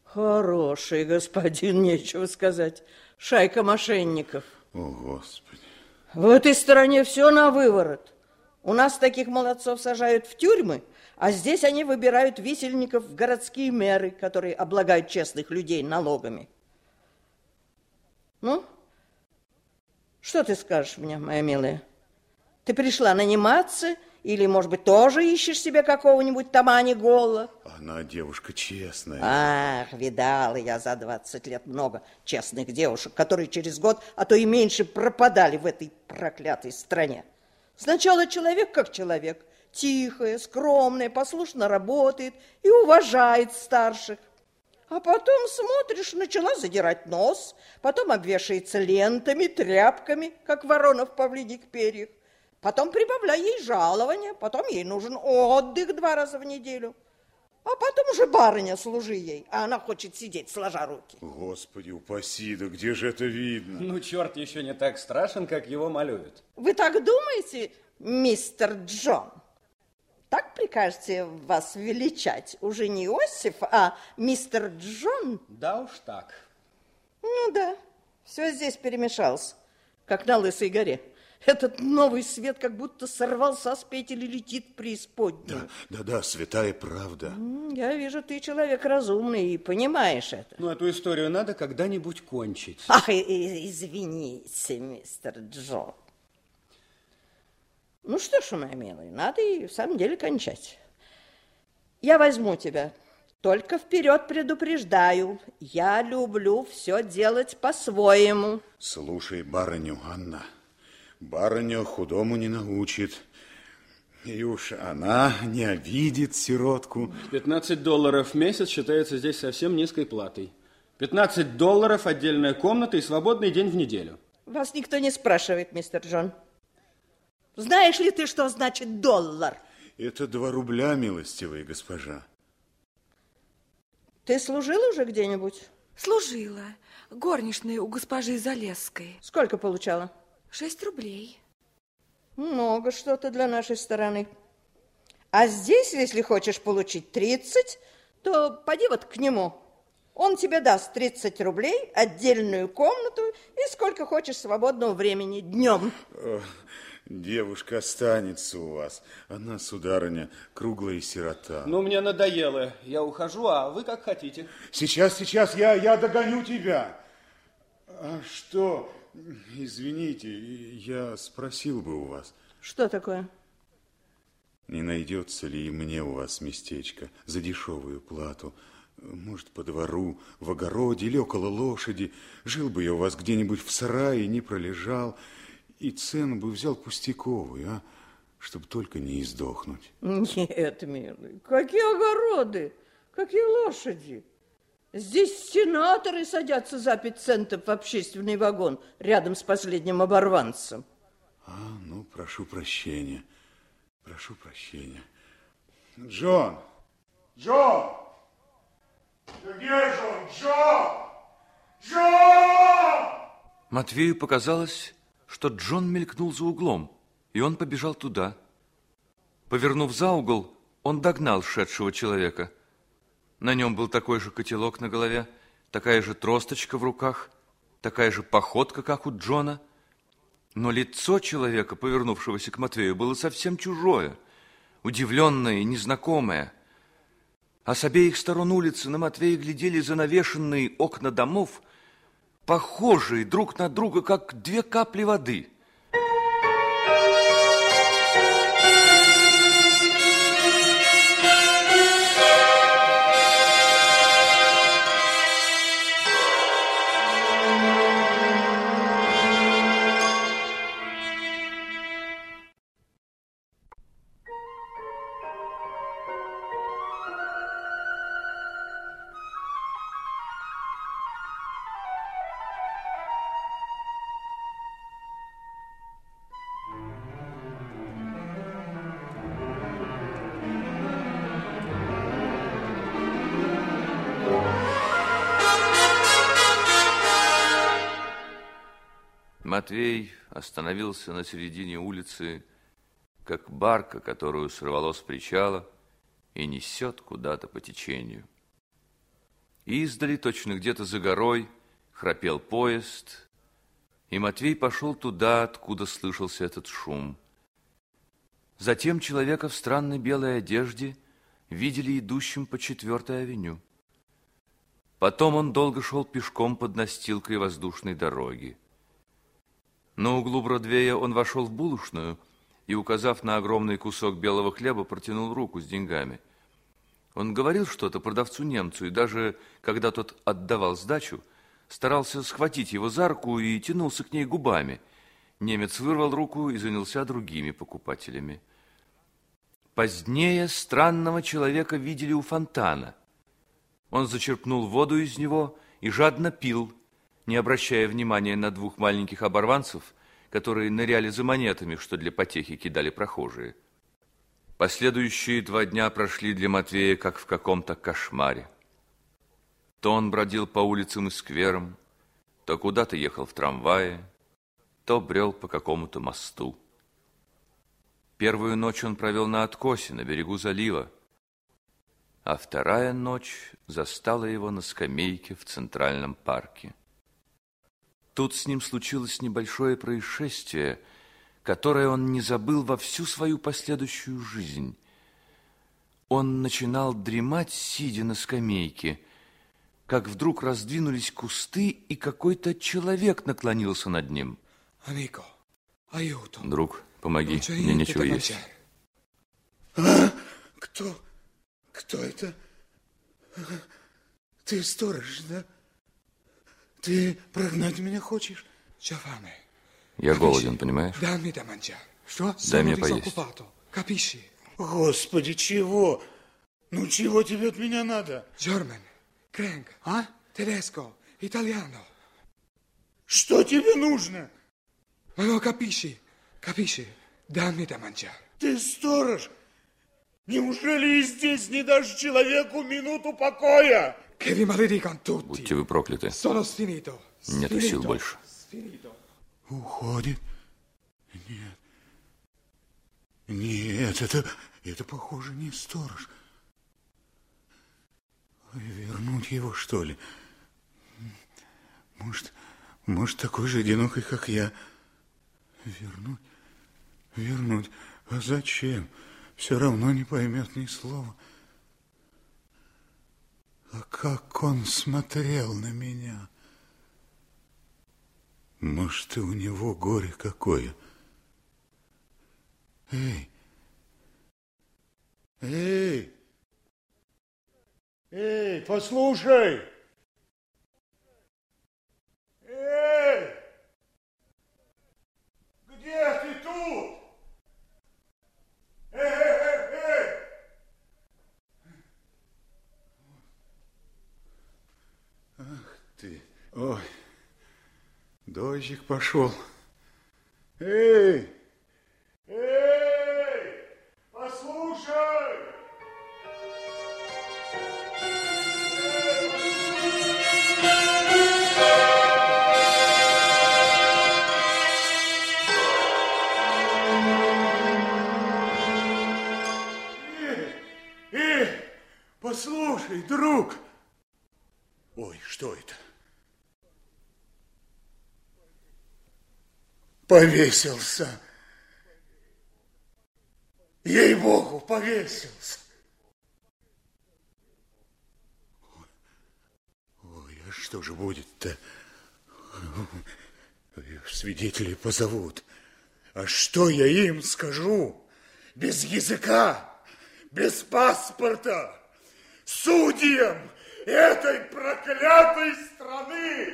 Хороший господин, нечего сказать. Шайка мошенников. О, Господи. В этой стране все на выворот. У нас таких молодцов сажают в тюрьмы, а здесь они выбирают висельников в городские меры, которые облагают честных людей налогами. Ну, что ты скажешь мне, моя милая? Ты пришла наниматься или, может быть, тоже ищешь себе какого-нибудь Тамани Голла? Она девушка честная. Ах, видала я за 20 лет много честных девушек, которые через год, а то и меньше пропадали в этой проклятой стране. Сначала человек как человек, тихая, скромная, послушно работает и уважает старших. А потом, смотришь, начала задирать нос, потом обвешается лентами, тряпками, как ворона в павлиних перьях. Потом прибавляй ей жалование, потом ей нужен отдых два раза в неделю. А потом уже барыня служи ей, а она хочет сидеть, сложа руки. Господи, упаси, да где же это видно? Ну, черт еще не так страшен, как его малюют. Вы так думаете, мистер Джон? Так прикажете вас величать? Уже не Иосиф, а мистер Джон? Да уж так. Ну да, все здесь перемешалось, как на Лысой горе. Этот новый свет как будто сорвался с петель и летит преисподнюю. Да, да, да, святая правда. Я вижу, ты человек разумный и понимаешь это. Ну, эту историю надо когда-нибудь кончить. Ах, извините, мистер Джон. Ну что ж, моя милая, надо и в самом деле кончать. Я возьму тебя Только вперед предупреждаю, я люблю все делать по-своему. Слушай барыню, Анна, барыня худому не научит. И уж она не обидит сиротку. 15 долларов в месяц считается здесь совсем низкой платой. 15 долларов, отдельная комната и свободный день в неделю. Вас никто не спрашивает, мистер Джон. Знаешь ли ты, что значит доллар? Это два рубля, милостивая госпожа. Ты служила уже где-нибудь? Служила. Горничной у госпожи Залесской. Сколько получала? Шесть рублей. Много что-то для нашей стороны. А здесь, если хочешь получить 30, то поди вот к нему. Он тебе даст 30 рублей, отдельную комнату и сколько хочешь свободного времени днем. Девушка останется у вас. Она, сударыня, круглая сирота. Ну, мне надоело. Я ухожу, а вы как хотите. Сейчас, сейчас, я, я догоню тебя. А что, извините, я спросил бы у вас. Что такое? Не найдется ли и мне у вас местечко за дешевую плату? Может, по двору, в огороде или около лошади. Жил бы я у вас где-нибудь в сарае, не пролежал. И цену бы взял пустяковую, а? Чтобы только не издохнуть. Нет, милый, какие огороды, какие лошади. Здесь сенаторы садятся за пять центов в общественный вагон рядом с последним оборванцем. А, ну, прошу прощения. Прошу прощения. Джон! Джон! Да где же он, Джон? Джон! Матвею показалось, что Джон мелькнул за углом, и он побежал туда. Повернув за угол, он догнал шедшего человека. На нем был такой же котелок на голове, такая же тросточка в руках, такая же походка, как у Джона. Но лицо человека, повернувшегося к Матвею, было совсем чужое, удивленное и незнакомое. А с обеих сторон улицы на Матвея глядели занавешенные окна домов, похожие друг на друга, как две капли воды. Матвей остановился на середине улицы, как барка, которую сорвало с причала и несет куда-то по течению. Издали, точно где-то за горой, храпел поезд, и Матвей пошел туда, откуда слышался этот шум. Затем человека в странной белой одежде видели идущим по четвертой авеню. Потом он долго шел пешком под настилкой воздушной дороги. На углу Бродвея он вошел в булочную и, указав на огромный кусок белого хлеба, протянул руку с деньгами. Он говорил что-то продавцу-немцу, и даже, когда тот отдавал сдачу, старался схватить его за руку и тянулся к ней губами. Немец вырвал руку и занялся другими покупателями. Позднее странного человека видели у фонтана. Он зачерпнул воду из него и жадно пил, не обращая внимания на двух маленьких оборванцев, которые ныряли за монетами, что для потехи кидали прохожие. Последующие два дня прошли для Матвея, как в каком-то кошмаре. То он бродил по улицам и скверам, то куда-то ехал в трамвае, то брел по какому-то мосту. Первую ночь он провел на откосе, на берегу залива, а вторая ночь застала его на скамейке в Центральном парке. Тут с ним случилось небольшое происшествие, которое он не забыл во всю свою последующую жизнь. Он начинал дремать, сидя на скамейке, как вдруг раздвинулись кусты, и какой-то человек наклонился над ним. Амико, аюто. Друг, помоги, мне нечего есть. А? Кто? Кто это? Ты сторож, да? Ты прогнать меня хочешь? Giovanni, Я голоден, понимаешь? dammi da mangiare. Что? Дай мне поесть. Capisci? Господи, чего? Ну, чего тебе от меня надо? German, Crank, А? tedesco, italiano. Что тебе нужно? No, capisci? Capisci? Dammi da mangiare. Ты сторож. Неужели и здесь не дашь человеку минуту покоя? Будьте вы прокляты. Нету сил больше. Уходит? Нет. Нет, это, это похоже не сторож. Ой, Вернуть его, что ли? Может, может, такой же одинокий, как я. Вернуть? Вернуть? А зачем? Все равно не поймет ни слова. А как он смотрел на меня? Может, и у него горе какое. Эй! Эй! Эй, послушай! Эй! Где ты тут? Эй! Ой! Дождик пошел. Эй! Эй! Послушай! Послушай, друг! Ой, что это? Повесился. Ей-богу, повесился. Ой, а что же будет-то? Свидетелей позовут. А что я им скажу? Без языка, без паспорта, судьям этой проклятой страны!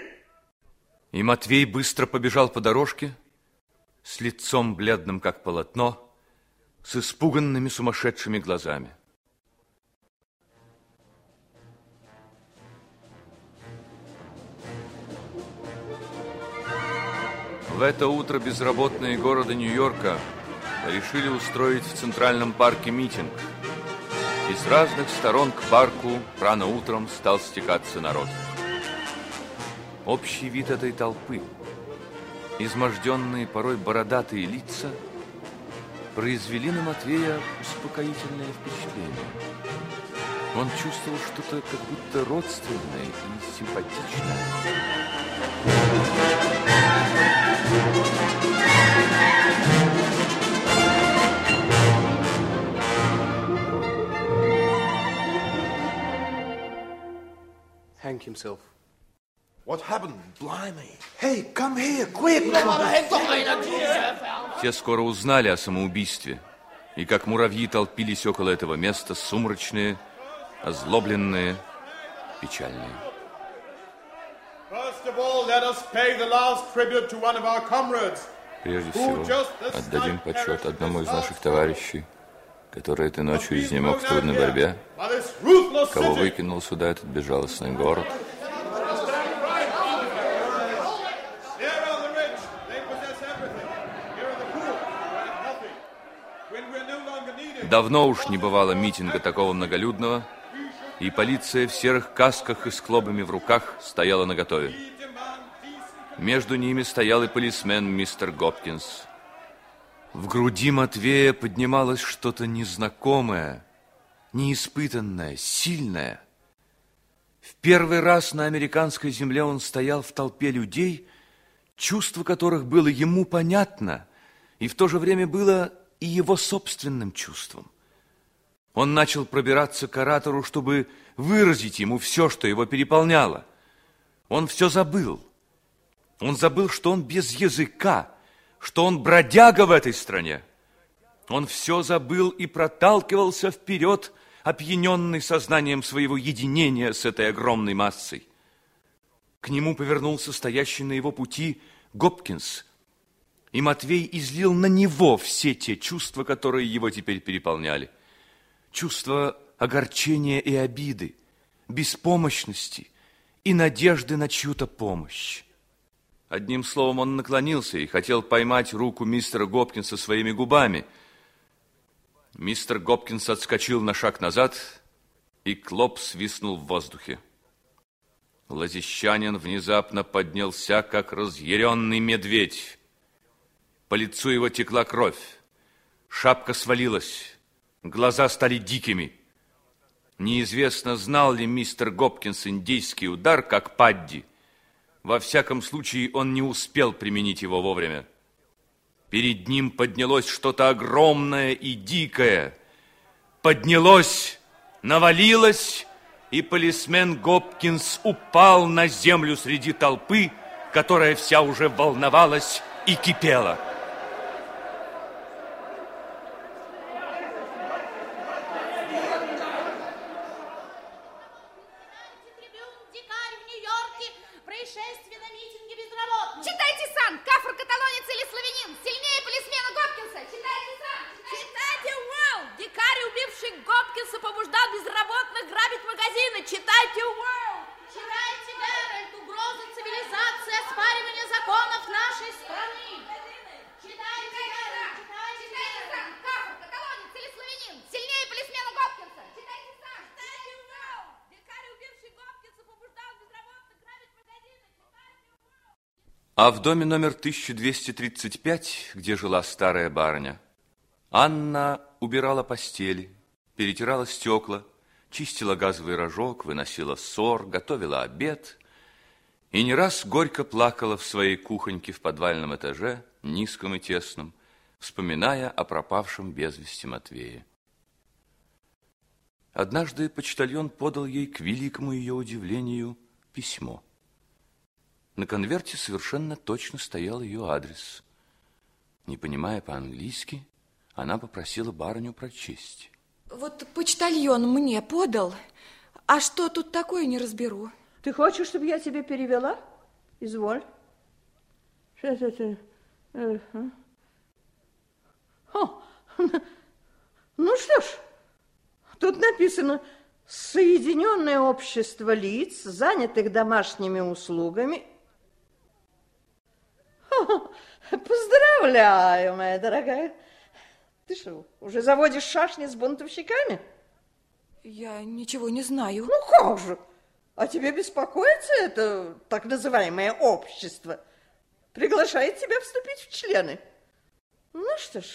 И Матвей быстро побежал по дорожке, с лицом бледным, как полотно, с испуганными сумасшедшими глазами. В это утро безработные города Нью-Йорка решили устроить в Центральном парке митинг. Из разных сторон к парку рано утром стал стекаться народ. Общий вид этой толпы, изможденные порой бородатые лица, произвели на Матвея успокоительное впечатление. Он чувствовал что-то как будто родственное и симпатичное. Himself. What happened? Blimey. Hey, come here, quick! Все скоро узнали о самоубийстве, и как муравьи толпились около этого места, сумрачные, озлобленные, печальные. First of all, let us pay the last tribute to one of our comrades. Прежде всего, отдадим почет одному из наших товарищей, который этой ночью изнемог в трудной борьбе, кого city. выкинул сюда этот безжалостный город. Here are the rich. They possess everything. Here are the poor. who have nothing. When we're no longer needed, Давно уж не бывало митинга такого многолюдного, и полиция в серых касках и с клобами в руках стояла наготове. Между ними стоял и полисмен мистер Гопкинс. В груди Матвея поднималось что-то незнакомое, неиспытанное, сильное. В первый раз на американской земле он стоял в толпе людей, чувство которых было ему понятно, и в то же время было и его собственным чувством. Он начал пробираться к оратору, чтобы выразить ему все, что его переполняло. Он все забыл. Он забыл, что он без языка, что он бродяга в этой стране. Он все забыл и проталкивался вперед опьяненный сознанием своего единения с этой огромной массой. К нему повернулся стоящий на его пути Гопкинс, и Матвей излил на него все те чувства, которые его теперь переполняли. Чувства огорчения и обиды, беспомощности и надежды на чью-то помощь. Одним словом, он наклонился и хотел поймать руку мистера Гопкинса своими губами. Мистер Гопкинс отскочил на шаг назад, и Клоп свистнул в воздухе. Лазищанин внезапно поднялся, как разъяренный медведь. По лицу его текла кровь. Шапка свалилась. Глаза стали дикими. Неизвестно, знал ли мистер Гопкинс индийский удар, как Падди. Во всяком случае, он не успел применить его вовремя. Перед ним поднялось что-то огромное и дикое. Поднялось, навалилось, и полисмен Гопкинс упал на землю среди толпы, которая вся уже волновалась и кипела. Читайте сам, кафр, каталонец или славянин, сильнее полисмена Гопкинса. Читайте сам. Читайте, Уэлл. Дикарь, убивший Гопкинса, побуждал безработных грабить магазины. Читайте, Уэлл. Читайте, Геральт, угрозы цивилизации, оспаривание законов нашей страны. Читайте, Геральт, читайте, сам, кафр, каталонец или славянин, сильнее полисмена Гопкинса. Читайте сам. Читайте, Уэлл. Дикарь, убивший Гопкинса, побуждал безработных грабить магазины. А в доме номер 1235, где жила старая барыня, Анна убирала постели, перетирала стекла, чистила газовый рожок, выносила ссор, готовила обед и не раз горько плакала в своей кухоньке в подвальном этаже, низком и тесном, вспоминая о пропавшем без вести Матвее. Однажды почтальон подал ей, к великому ее удивлению, письмо. На конверте совершенно точно стоял ее адрес. Не понимая по-английски, она попросила барыню прочесть. Вот почтальон мне подал, а что тут такое, не разберу. Ты хочешь, чтобы я тебе перевела? Изволь. Сейчас это... О, ну что ж, тут написано «Соединенное общество лиц, занятых домашними услугами». О, <laughs> Поздравляю, моя дорогая. Ты что, уже заводишь шашни с бунтовщиками? Я ничего не знаю. Ну как же? А тебе беспокоится это так называемое общество? Приглашает тебя вступить в члены. Ну что ж,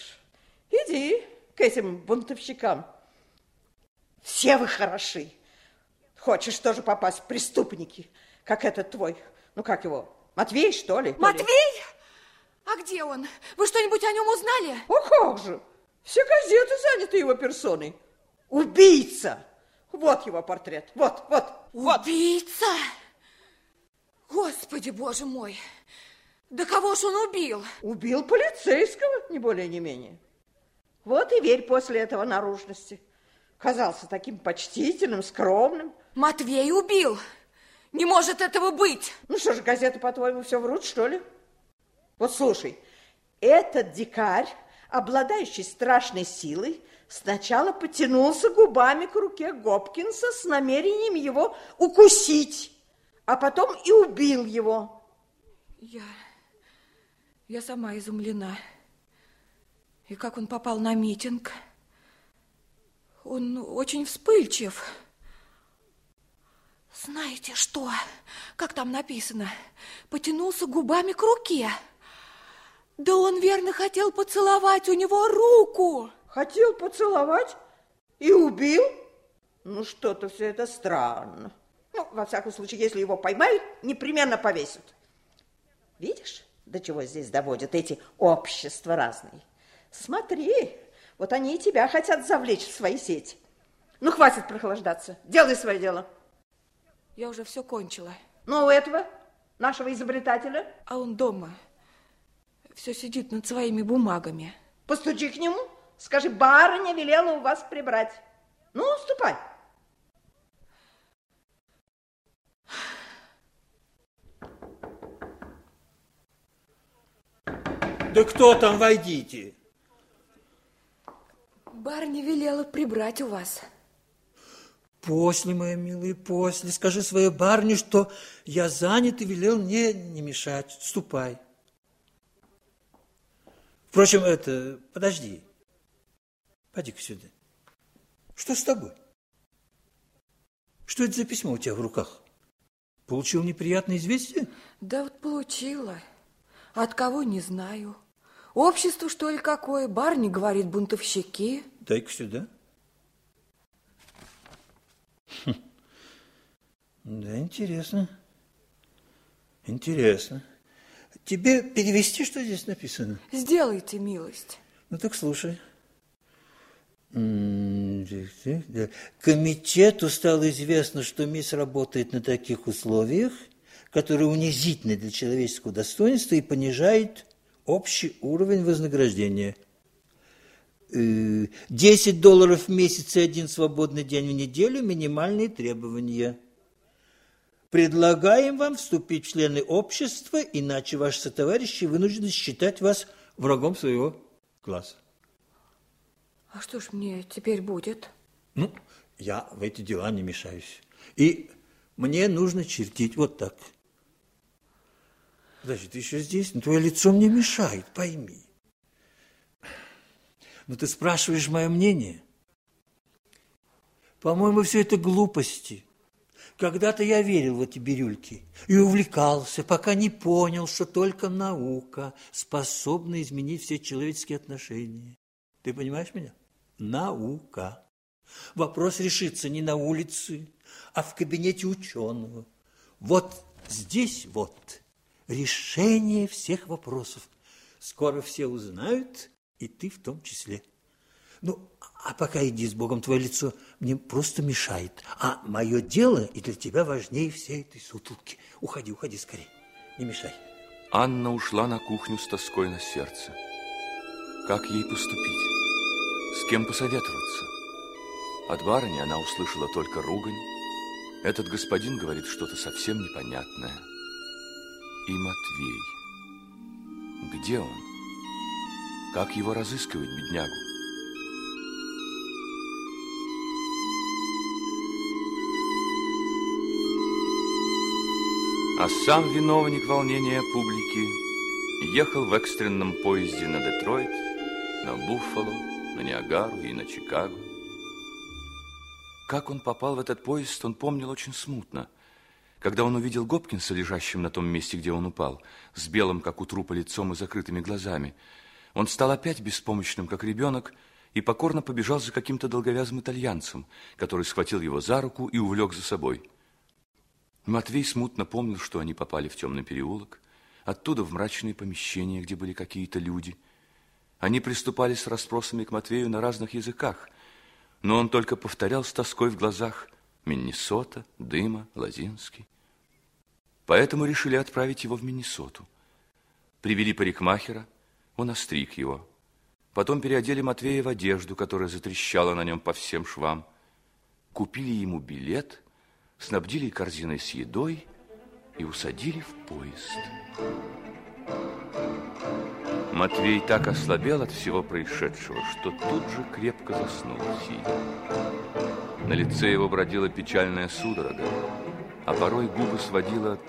иди к этим бунтовщикам. Все вы хороши. Хочешь тоже попасть в преступники, как этот твой, ну как его, Матвей, что ли? Матвей? А где он? Вы что-нибудь о нем узнали? О, как же! Все газеты заняты его персоной. Убийца! Вот его портрет. Вот, вот, вот. Убийца? Господи, боже мой! Да кого ж он убил? Убил полицейского, не более, не менее. Вот и верь после этого наружности. Казался таким почтительным, скромным. Матвей убил. Не может этого быть. Ну что же, газеты, по-твоему, все врут, что ли? Вот слушай, этот дикарь, обладающий страшной силой, сначала потянулся губами к руке Гопкинса с намерением его укусить, а потом и убил его. Я... Я сама изумлена. И как он попал на митинг? Он очень вспыльчив. Знаете что? Как там написано? Потянулся губами к руке. Да он верно хотел поцеловать у него руку. Хотел поцеловать и убил? Ну, что-то все это странно. Ну, во всяком случае, если его поймают, непременно повесят. Видишь, до чего здесь доводят эти общества разные? Смотри, вот они и тебя хотят завлечь в свои сети. Ну, хватит прохлаждаться. Делай свое дело. Я уже все кончила. Ну, у этого, нашего изобретателя? А он дома. Все сидит над своими бумагами. Постучи к нему. Скажи, барыня велела у вас прибрать. Ну, ступай. Да кто там, войдите. Барыня велела прибрать у вас. После, моя милая, после. Скажи своей барыне, что я занят и велел мне не мешать. Ступай. Впрочем, это, подожди. Поди-ка сюда. Что с тобой? Что это за письмо у тебя в руках? Получил неприятное известие? Да вот получила. От кого, не знаю. Общество, что ли, какое? Барни говорит, бунтовщики. Дай-ка сюда. Хм. Да, интересно. Интересно. Тебе перевести, что здесь написано? Сделайте милость. Ну так слушай. Комитету стало известно, что мисс работает на таких условиях, которые унизительны для человеческого достоинства и понижает общий уровень вознаграждения. 10 э, долларов в месяц и один свободный день в неделю – минимальные требования. Предлагаем вам вступить в члены общества, иначе ваши сотоварищи вынуждены считать вас врагом своего класса. А что ж мне теперь будет? Ну, я в эти дела не мешаюсь. И мне нужно чертить вот так. Подожди, ты еще здесь? Но твое лицо мне мешает, пойми. Но ты спрашиваешь мое мнение? По-моему, все это глупости. Когда-то я верил в эти бирюльки и увлекался, пока не понял, что только наука способна изменить все человеческие отношения. Ты понимаешь меня? Наука. Вопрос решится не на улице, а в кабинете ученого. Вот здесь вот решение всех вопросов. Скоро все узнают, и ты в том числе. Ну, а пока иди с Богом, твое лицо мне просто мешает. А мое дело и для тебя важнее всей этой сутолки. Уходи, уходи скорее, не мешай. Анна ушла на кухню с тоской на сердце. Как ей поступить? С кем посоветоваться? От барыни она услышала только ругань. Этот господин говорит что-то совсем непонятное. И Матвей. Где он? Как его разыскивать, беднягу? А сам виновник волнения публики ехал в экстренном поезде на Детройт, на Буффало, на Ниагару и на Чикаго. Как он попал в этот поезд, он помнил очень смутно. Когда он увидел Гопкинса, лежащим на том месте, где он упал, с белым, как у трупа, лицом и закрытыми глазами, он стал опять беспомощным, как ребенок, и покорно побежал за каким-то долговязым итальянцем, который схватил его за руку и увлек за собой. Матвей смутно помнил, что они попали в темный переулок, оттуда в мрачные помещения, где были какие-то люди. Они приступали с расспросами к Матвею на разных языках, но он только повторял с тоской в глазах Миннесота, Дыма, Лазинский. Поэтому решили отправить его в Миннесоту. Привели парикмахера, он остриг его. Потом переодели Матвея в одежду, которая затрещала на нем по всем швам. Купили ему билет – снабдили корзиной с едой и усадили в поезд. Матвей так ослабел от всего происшедшего, что тут же крепко заснул, сидя. На лице его бродила печальная судорога, а порой губы сводила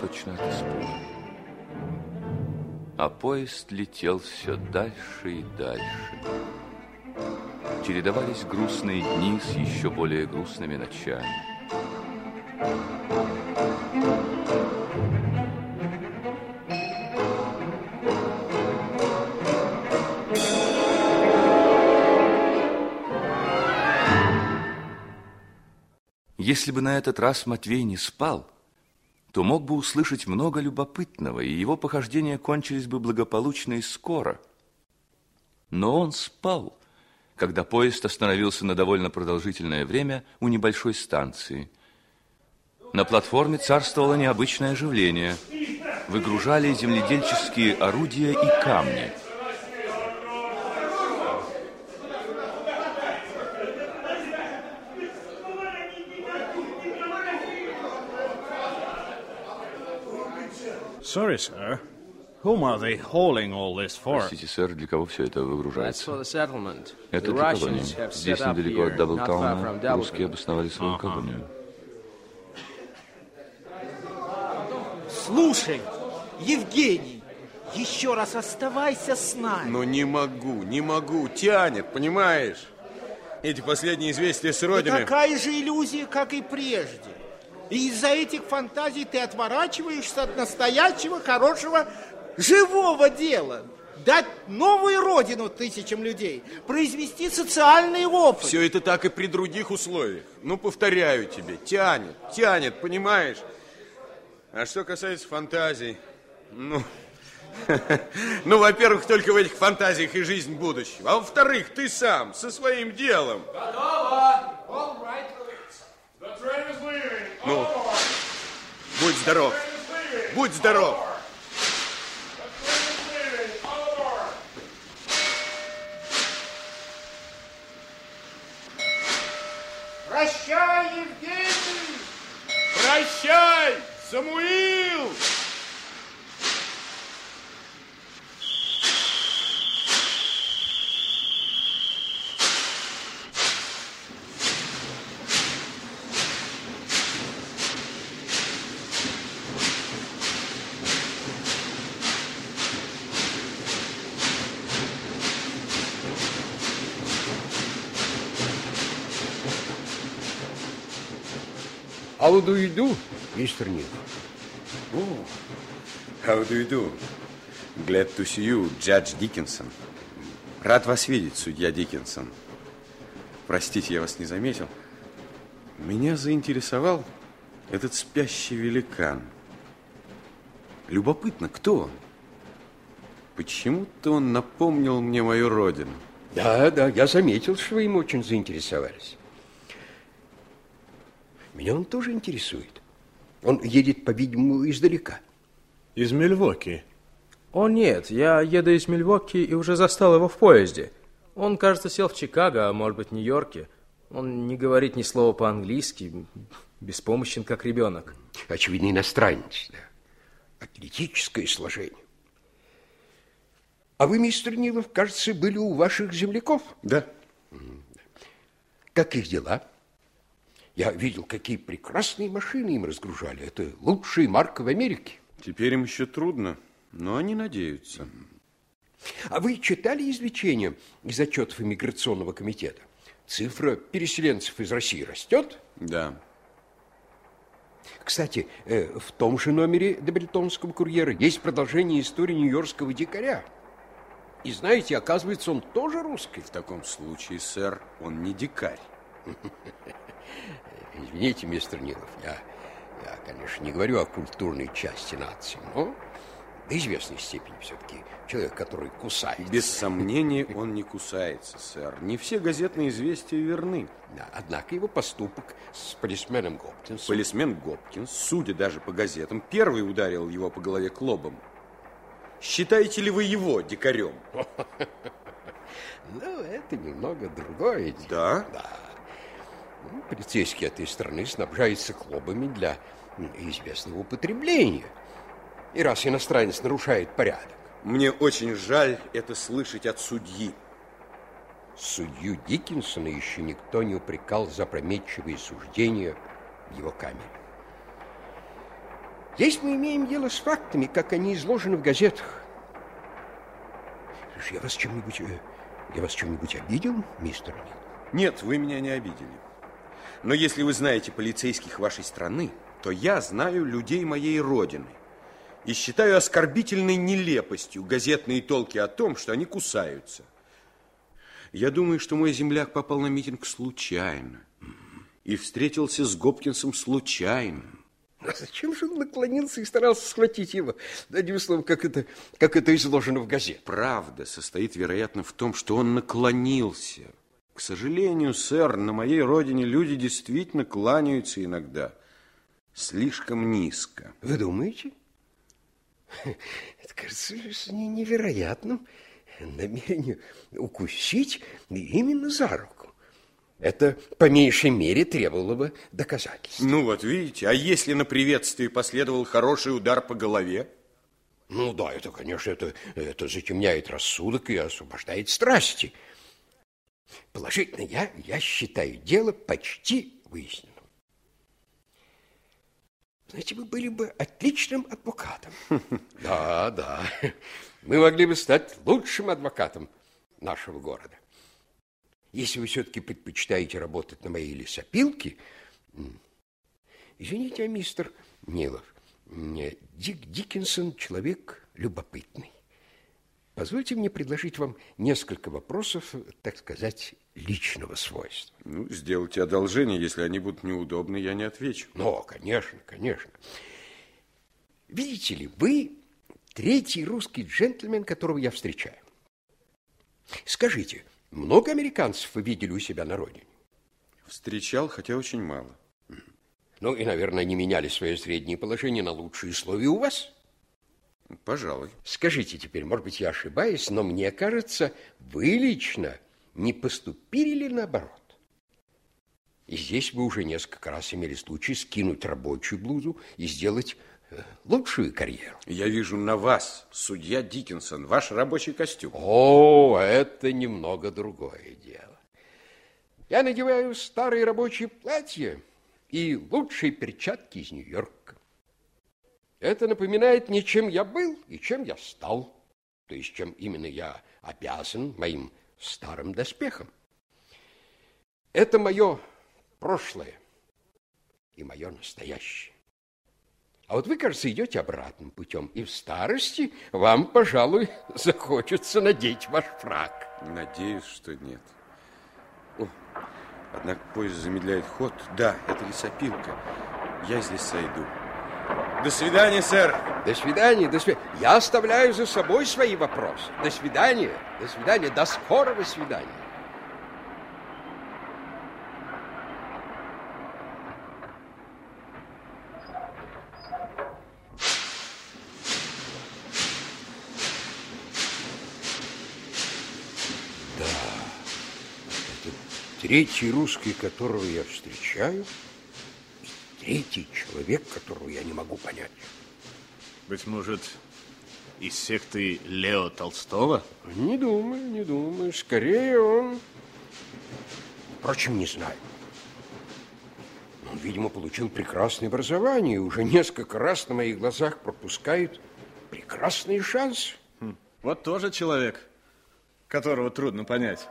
точно от испуга. А поезд летел все дальше и дальше. Чередовались грустные дни с еще более грустными ночами. Если бы на этот раз Матвей не спал, то мог бы услышать много любопытного, и его похождения кончились бы благополучно и скоро. Но он спал, когда поезд остановился на довольно продолжительное время у небольшой станции. На платформе царствовало необычное оживление. Выгружали земледельческие орудия и камни – sorry, sir. Whom are they hauling all this for? Простите, сэр, для кого все это That's выгружается? for the settlement. Это the для Russians колонии. have set Здесь up недалеко here, от Даблтауна русские обосновали свою колонию. Слушай, Евгений, еще раз оставайся с нами. Но не могу, не могу. Тянет, понимаешь? Эти последние известия с Да родины. такая же иллюзия, как и прежде. И из-за этих фантазий ты отворачиваешься от настоящего, хорошего, живого дела. Дать новую родину тысячам людей, произвести социальный опыт. Все это так и при других условиях. Ну, повторяю тебе, тянет, тянет, понимаешь? А что касается фантазий, ну, <laughs> ну, во-первых, только в этих фантазиях и жизнь будущего. А во-вторых, ты сам, со своим делом. Ну, будь здоров, будь здоров. Прощай, Евгений! Прощай, Самуил! How do you do, Mr. Neal? Oh, how do you do? Glad to see you, Judge Диккенсон. Рад вас видеть, судья Диккенсон. Простите, я вас не заметил. Меня заинтересовал этот спящий великан. Любопытно, кто он? Почему-то он напомнил мне мою родину. Да, да, я заметил, что вы им очень заинтересовались. Меня он тоже интересует. Он едет, по-видимому, издалека. Из Мильвоки. О, нет, я еду из Мильвоки и уже застал его в поезде. Он, кажется, сел в Чикаго, а может быть, в Нью-Йорке. Он не говорит ни слова по-английски, беспомощен, как ребенок. Очевидно, иностранец, да. Атлетическое сложение. А вы, мистер Нилов, кажется, были у ваших земляков? Да. Как их дела? Я видел, какие прекрасные машины им разгружали. Это лучшая марка в Америке. Теперь им еще трудно, но они надеются. А вы читали извлечения из отчетов иммиграционного комитета? Цифра переселенцев из России растет? Да. Кстати, э, в том же номере Дебельтонского курьера есть продолжение истории нью-йоркского дикаря. И знаете, оказывается, он тоже русский. В таком случае, сэр, он не дикарь. <laughs> Извините, мистер Нилов, я, я, конечно, не говорю о культурной части нации, но до известной степени все-таки человек, который кусается. Без сомнения, он не кусается, сэр. Не все газетные известия верны. Да, однако его поступок с полисменом Гопкинсом... Полисмен Гопкинс, судя даже по газетам, первый ударил его по голове клобом. Считаете ли вы его дикарем? <laughs> Ну, это немного другое дело. Да? Да. Полицейские этой страны снабжаются клобами для известного употребления. И раз иностранец нарушает порядок. Мне очень жаль это слышать от судьи. Судью Диккенсона еще никто не упрекал за опрометчивые суждения в его камере. Здесь мы имеем дело с фактами, как они изложены в газетах. Я вас чем-нибудь, э, я вас чем-нибудь обидел, мистер? Нет, вы меня не обидели. Но если вы знаете полицейских вашей страны, то я знаю людей моей родины. И считаю оскорбительной нелепостью газетные толки о том, что они кусаются. Я думаю, что мой земляк попал на митинг случайно. И встретился с Гопкинсом случайно. А зачем же он наклонился и старался схватить его? Одним словом, как это, как это изложено в газете. Правда состоит, вероятно, в том, что он наклонился. К сожалению, сэр, на моей родине люди действительно кланяются иногда. Слишком низко. Вы думаете? <laughs> Это кажется невероятным намерение укусить именно за руку. Это по меньшей мере требовало бы доказательств. Ну вот видите, а если на приветствии последовал хороший удар по голове? Ну да, это, конечно, это, это затемняет рассудок и освобождает страсти. Положительно, я, я считаю дело почти выясненным. Знаете, вы были бы отличным адвокатом. <laughs> Да, да. Мы могли бы стать лучшим адвокатом нашего города. Если вы все-таки предпочитаете работать на моей лесопилке... Извините, а мистер Нилов, Дик Диккенсон человек любопытный. Позвольте мне предложить вам несколько вопросов, так сказать, личного свойства. Ну, сделайте одолжение, если они будут неудобны, я не отвечу. Ну, конечно, конечно. Видите ли, вы третий русский джентльмен, которого я встречаю. Скажите, много американцев вы видели у себя на родине? Встречал, хотя очень мало. Ну, и, наверное, не меняли свое среднее положение на лучшие условия у вас? Пожалуй. Скажите теперь, может быть, я ошибаюсь, но мне кажется, вы лично не поступили ли наоборот? И здесь вы уже несколько раз имели случай скинуть рабочую блузу и сделать э, лучшую карьеру. Я вижу на вас, судья Диккенсон, ваш рабочий костюм. О, это немного другое дело. Я надеваю старые рабочие платья и лучшие перчатки из Нью-Йорка. Это напоминает мне, чем я был и чем я стал. То есть, чем именно я обязан моим старым доспехом. Это мое прошлое и мое настоящее. А вот вы, кажется, идете обратным путем, и в старости вам, пожалуй, <laughs> захочется надеть ваш фраг. Надеюсь, что нет. О, однако поезд замедляет ход. Да, это лесопилка. Я здесь сойду. До свидания, сэр. До свидания, до свидания. Я оставляю за собой свои вопросы. До свидания, до свидания, до скорого свидания. Да, это третий русский, которого я встречаю – третий человек, которого я не могу понять. Быть может, из секты Лео Толстого? Не думаю, не думаю. Скорее он... Впрочем, не знаю. Он, видимо, получил прекрасное образование и уже несколько раз на моих глазах пропускает прекрасные шансы. Хм. Вот тоже человек, которого трудно понять.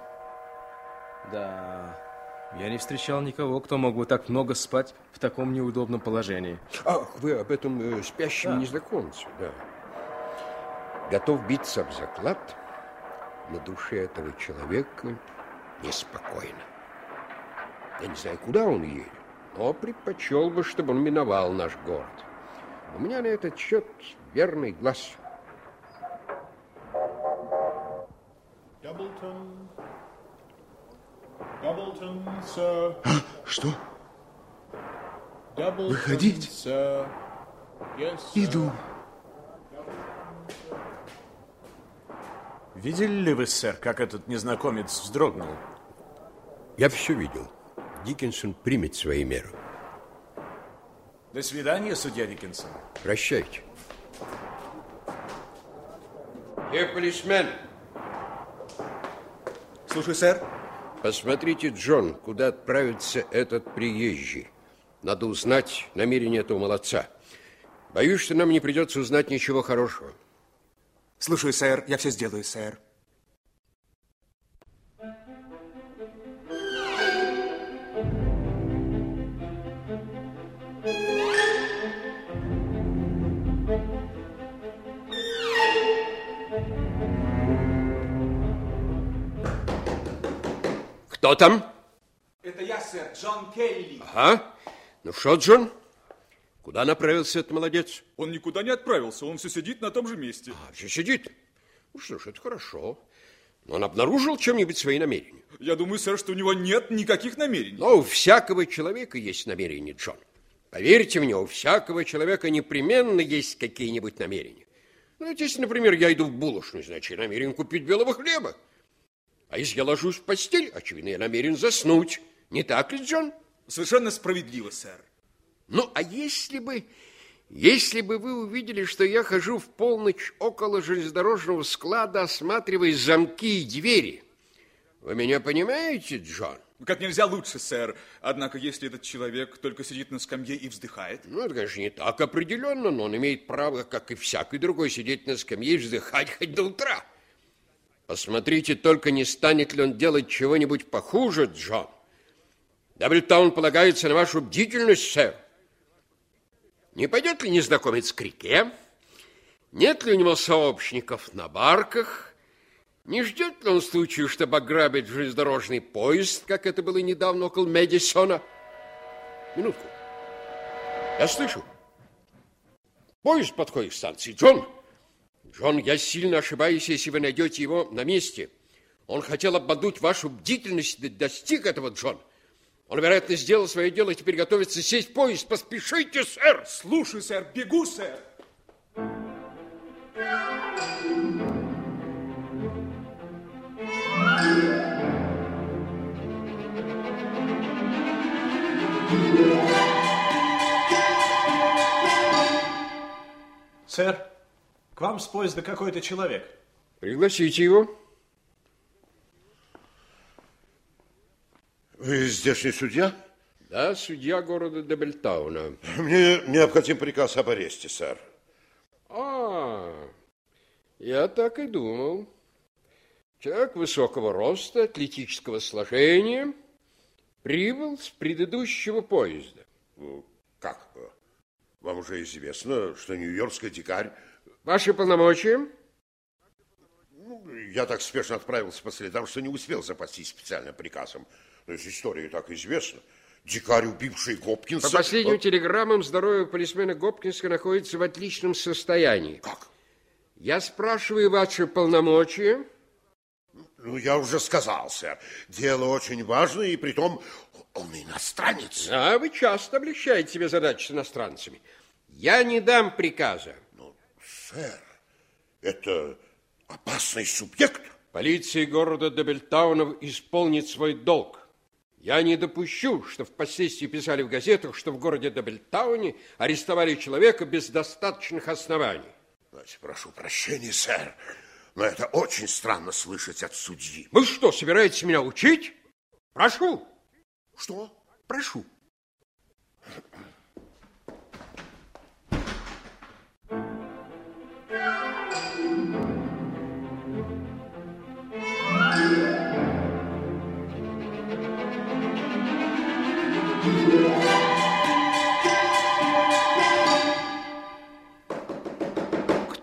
Да, я не встречал никого, кто мог бы так много спать в таком неудобном положении. Ах, вы об этом э, спящем да. незнакомце, да. Готов биться об заклад, на душе этого человека неспокойно. Я не знаю, куда он едет, но предпочел бы, чтобы он миновал наш город. У меня на этот счет верный глаз. Даблтон, что? Выходить? Иду. Видели ли вы, сэр, как этот незнакомец вздрогнул? Я все видел. Диккенсон примет свои меры. До свидания, судья Диккенсон. Прощайте. Here, policeman. Слушай, сэр. Посмотрите, Джон, куда отправится этот приезжий. Надо узнать намерение этого молодца. Боюсь, что нам не придется узнать ничего хорошего. Слушаю, сэр. Я все сделаю, сэр. Кто там? Это я, сэр, Джон Келли. Ага. Ну что, Джон? Куда направился этот молодец? Он никуда не отправился, он все сидит на том же месте. А, все сидит? Ну что ж, это хорошо. Но он обнаружил чем-нибудь свои намерения? Я думаю, сэр, что у него нет никаких намерений. Но у всякого человека есть намерения, Джон. Поверьте мне, у всякого человека непременно есть какие-нибудь намерения. Ну, вот если, например, я иду в булочную, значит, я намерен купить белого хлеба. А если я ложусь в постель, очевидно, я намерен заснуть. Не так ли, Джон? Совершенно справедливо, сэр. Ну, а если бы Если бы вы увидели, что я хожу в полночь около железнодорожного склада, осматривая замки и двери, вы меня понимаете, Джон? Как нельзя лучше, сэр. Однако, если этот человек только сидит на скамье и вздыхает... Ну, это, конечно, не так определенно, но он имеет право, как и всякий другой, сидеть на скамье и вздыхать хоть до утра. Посмотрите только, не станет ли он делать чего-нибудь похуже, Джон. Даблтаун полагается на вашу бдительность, сэр. Не пойдет ли незнакомец к реке? Нет ли у него сообщников на барках? Не ждет ли он случаю, чтобы ограбить железнодорожный поезд, как это было недавно около Мэдисона? Минутку. Я слышу. Поезд подходит к станции. Джон! Джон, я сильно ошибаюсь, если вы найдете его на месте. Он хотел обмануть вашу бдительность достиг этого, Джон. Он, вероятно, сделал свое дело и теперь готовится сесть в поезд. Поспешите, сэр! Слушай, сэр, бегу, сэр! Сэр, к вам с поезда какой-то человек. Пригласите его. Вы здешний судья? Да, судья города Дебельтауна. Мне необходим приказ об аресте, сэр. А, я так и думал. Человек высокого роста, атлетического сложения, прибыл с предыдущего поезда. Как? Вам уже известно, что нью-йоркский дикарь... Ваши полномочия? Ну, я так спешно отправился по следам, что не успел запастись специальным приказом. Но если история так известна, дикарь, убивший Гопкинса... По последним телеграммам, здоровье полисмена Гопкинса находится в отличном состоянии. Как? Я спрашиваю ваши полномочия. Ну, я уже сказал, сэр. Дело очень важное, и притом он иностранец. А вы часто облегчаете себе задачи с иностранцами. Я не дам приказа. Сэр, это опасный субъект. Полиция города Дебельтаунов исполнит свой долг. Я не допущу, что впоследствии писали в газетах, что в городе Дебельтауне арестовали человека без достаточных оснований. Знаете, прошу прощения, сэр, но это очень странно слышать от судьи. Вы что, собираетесь меня учить? Прошу. Что? Прошу.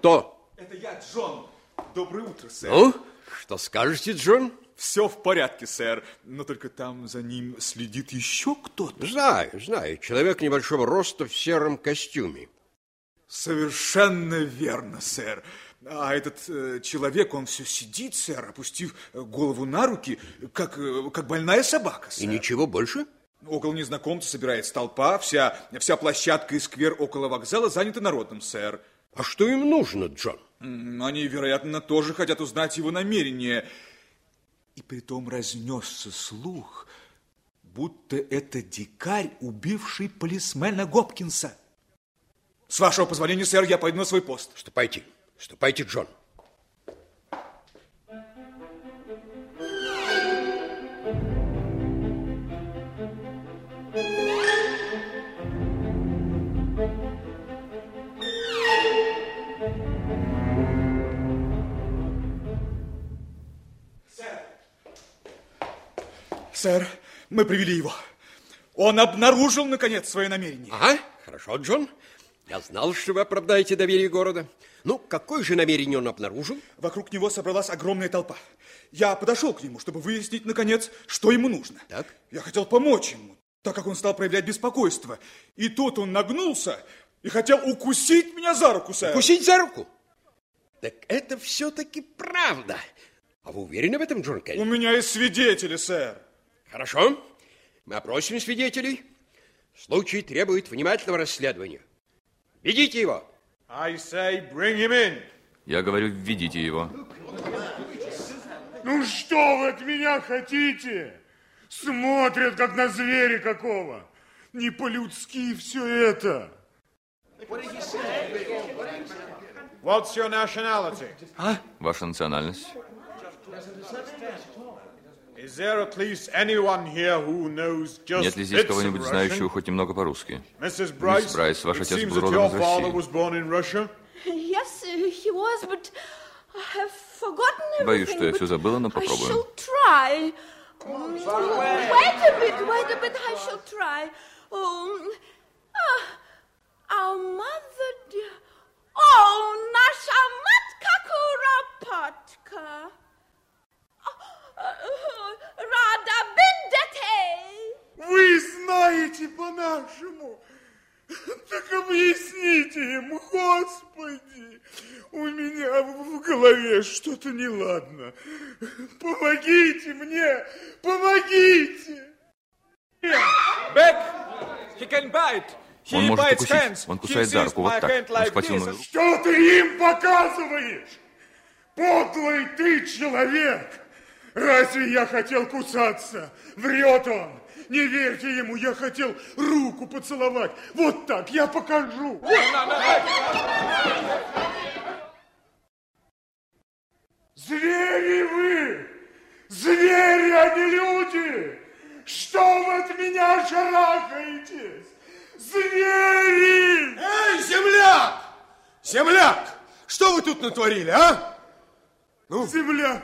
Кто? Это я, Джон. Доброе утро, сэр. Ну, что скажете, Джон? Все в порядке, сэр. Но только там за ним следит еще кто-то. Знаю, знаю. Человек небольшого роста в сером костюме. Совершенно верно, сэр. А этот э, человек, он все сидит, сэр, опустив голову на руки, как, э, как больная собака, сэр. И ничего больше? Около незнакомца собирается толпа, вся, вся площадка и сквер около вокзала заняты народом, сэр. А что им нужно, Джон? Они, вероятно, тоже хотят узнать его намерения. И притом разнесся слух, будто это дикарь, убивший полисмена Гопкинса. С вашего позволения, сэр, я пойду на свой пост. Ступайте, ступайте, Джон. Сэр, мы привели его. Он обнаружил, наконец, свое намерение. Ага, хорошо, Джон. Я знал, что вы оправдаете доверие города. Ну, какое же намерение он обнаружил? Вокруг него собралась огромная толпа. Я подошел к нему, чтобы выяснить, наконец, что ему нужно. Так? Я хотел помочь ему, так как он стал проявлять беспокойство. И тут он нагнулся и хотел укусить меня за руку, сэр. Укусить за руку? Так это все-таки правда. А вы уверены в этом, Джон Келли? У меня есть свидетели, сэр. Хорошо. Мы опросим свидетелей. Случай требует внимательного расследования. Ведите его. I say bring him in. Я говорю, введите его. Ну что вы от меня хотите? Смотрят, как на зверя какого. Не по-людски все это. What's your nationality? Ваша национальность? Нет ли здесь кого-нибудь, знающего хоть немного по-русски? Mrs. Мисс Брайс, ваш it отец seems был родом your из father России. was born in Russia. Yes, uh, he was, but I have forgotten Боюсь, everything. что я все забыла, но I попробуем. shall try. Mm, Wait a bit, wait a bit, I shall try. Um, ah, our mother dear. Oh, наша матка Куропатка. Рада бендетей. Вы знаете по-нашему. Так объясните им, Господи. У меня в голове что-то неладно. Помогите мне, помогите. Бек! He can bite! He Он может укусить. hands. Он кусает за руку. Вот так. Он схватил мою руку. Что ты им показываешь? Подлый ты человек! Разве я хотел кусаться? Врет он. Не верьте ему, я хотел руку поцеловать. Вот так, я покажу. Звери вы! Звери, а не люди! Что вы от меня шарахаетесь? Звери! Эй, земляк! Земляк! Что вы тут натворили, а? Ну? Земляк!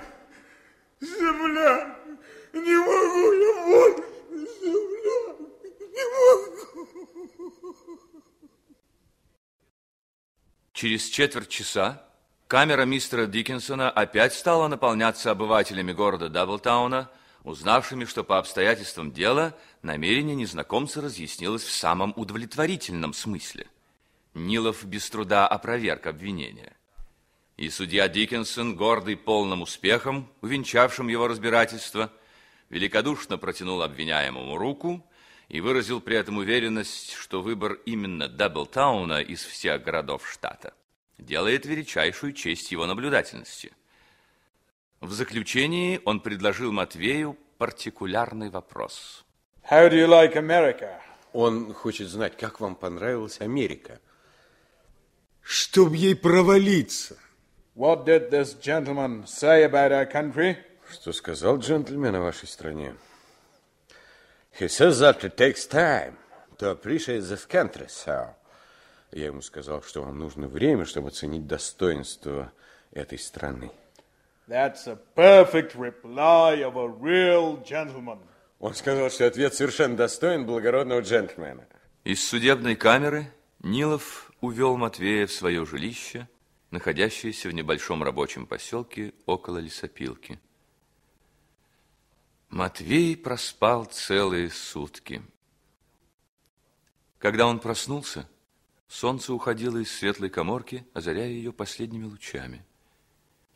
Земляк! Не могу я больше! Земляк! Не могу! Через четверть часа камера мистера Диккенсона опять стала наполняться обывателями города Даблтауна, узнавшими, что по обстоятельствам дела намерение незнакомца разъяснилось в самом удовлетворительном смысле. Нилов без труда опроверг обвинение. И судья Диккенсон, гордый полным успехом, увенчавшим его разбирательство, великодушно протянул обвиняемому руку и выразил при этом уверенность, что выбор именно Даблтауна из всех городов штата делает величайшую честь его наблюдательности. В заключении он предложил Матвею партикулярный вопрос. How do you like America? Он хочет знать, как вам понравилась Америка. Чтоб ей провалиться. What did this gentleman say about our country? Что сказал джентльмен о вашей стране? He says that it takes time to appreciate this country, sir. Я ему сказал, что вам нужно время, чтобы оценить достоинство этой страны. That's a perfect reply of a real gentleman. Он сказал, что ответ совершенно достоин благородного джентльмена. Из судебной камеры Нилов увел Матвея в свое жилище, находящееся в небольшом рабочем поселке около лесопилки. Матвей проспал целые сутки. Когда он проснулся, солнце уходило из светлой коморки, озаряя ее последними лучами.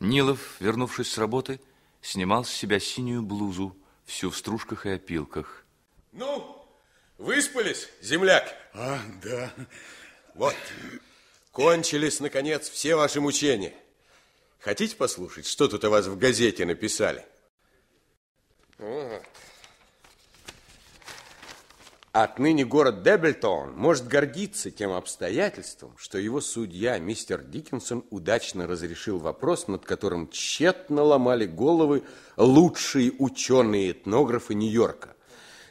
Нилов, вернувшись с работы, снимал с себя синюю блузу, всю в стружках и опилках. Ну, выспались, земляк? А, да. Вот, кончились, наконец, все ваши мучения. Хотите послушать, что тут о вас в газете написали? Вот. Отныне город Деблтон может гордиться тем обстоятельством, что его судья, мистер Диккенсон, удачно разрешил вопрос, над которым тщетно ломали головы лучшие ученые-этнографы Нью-Йорка.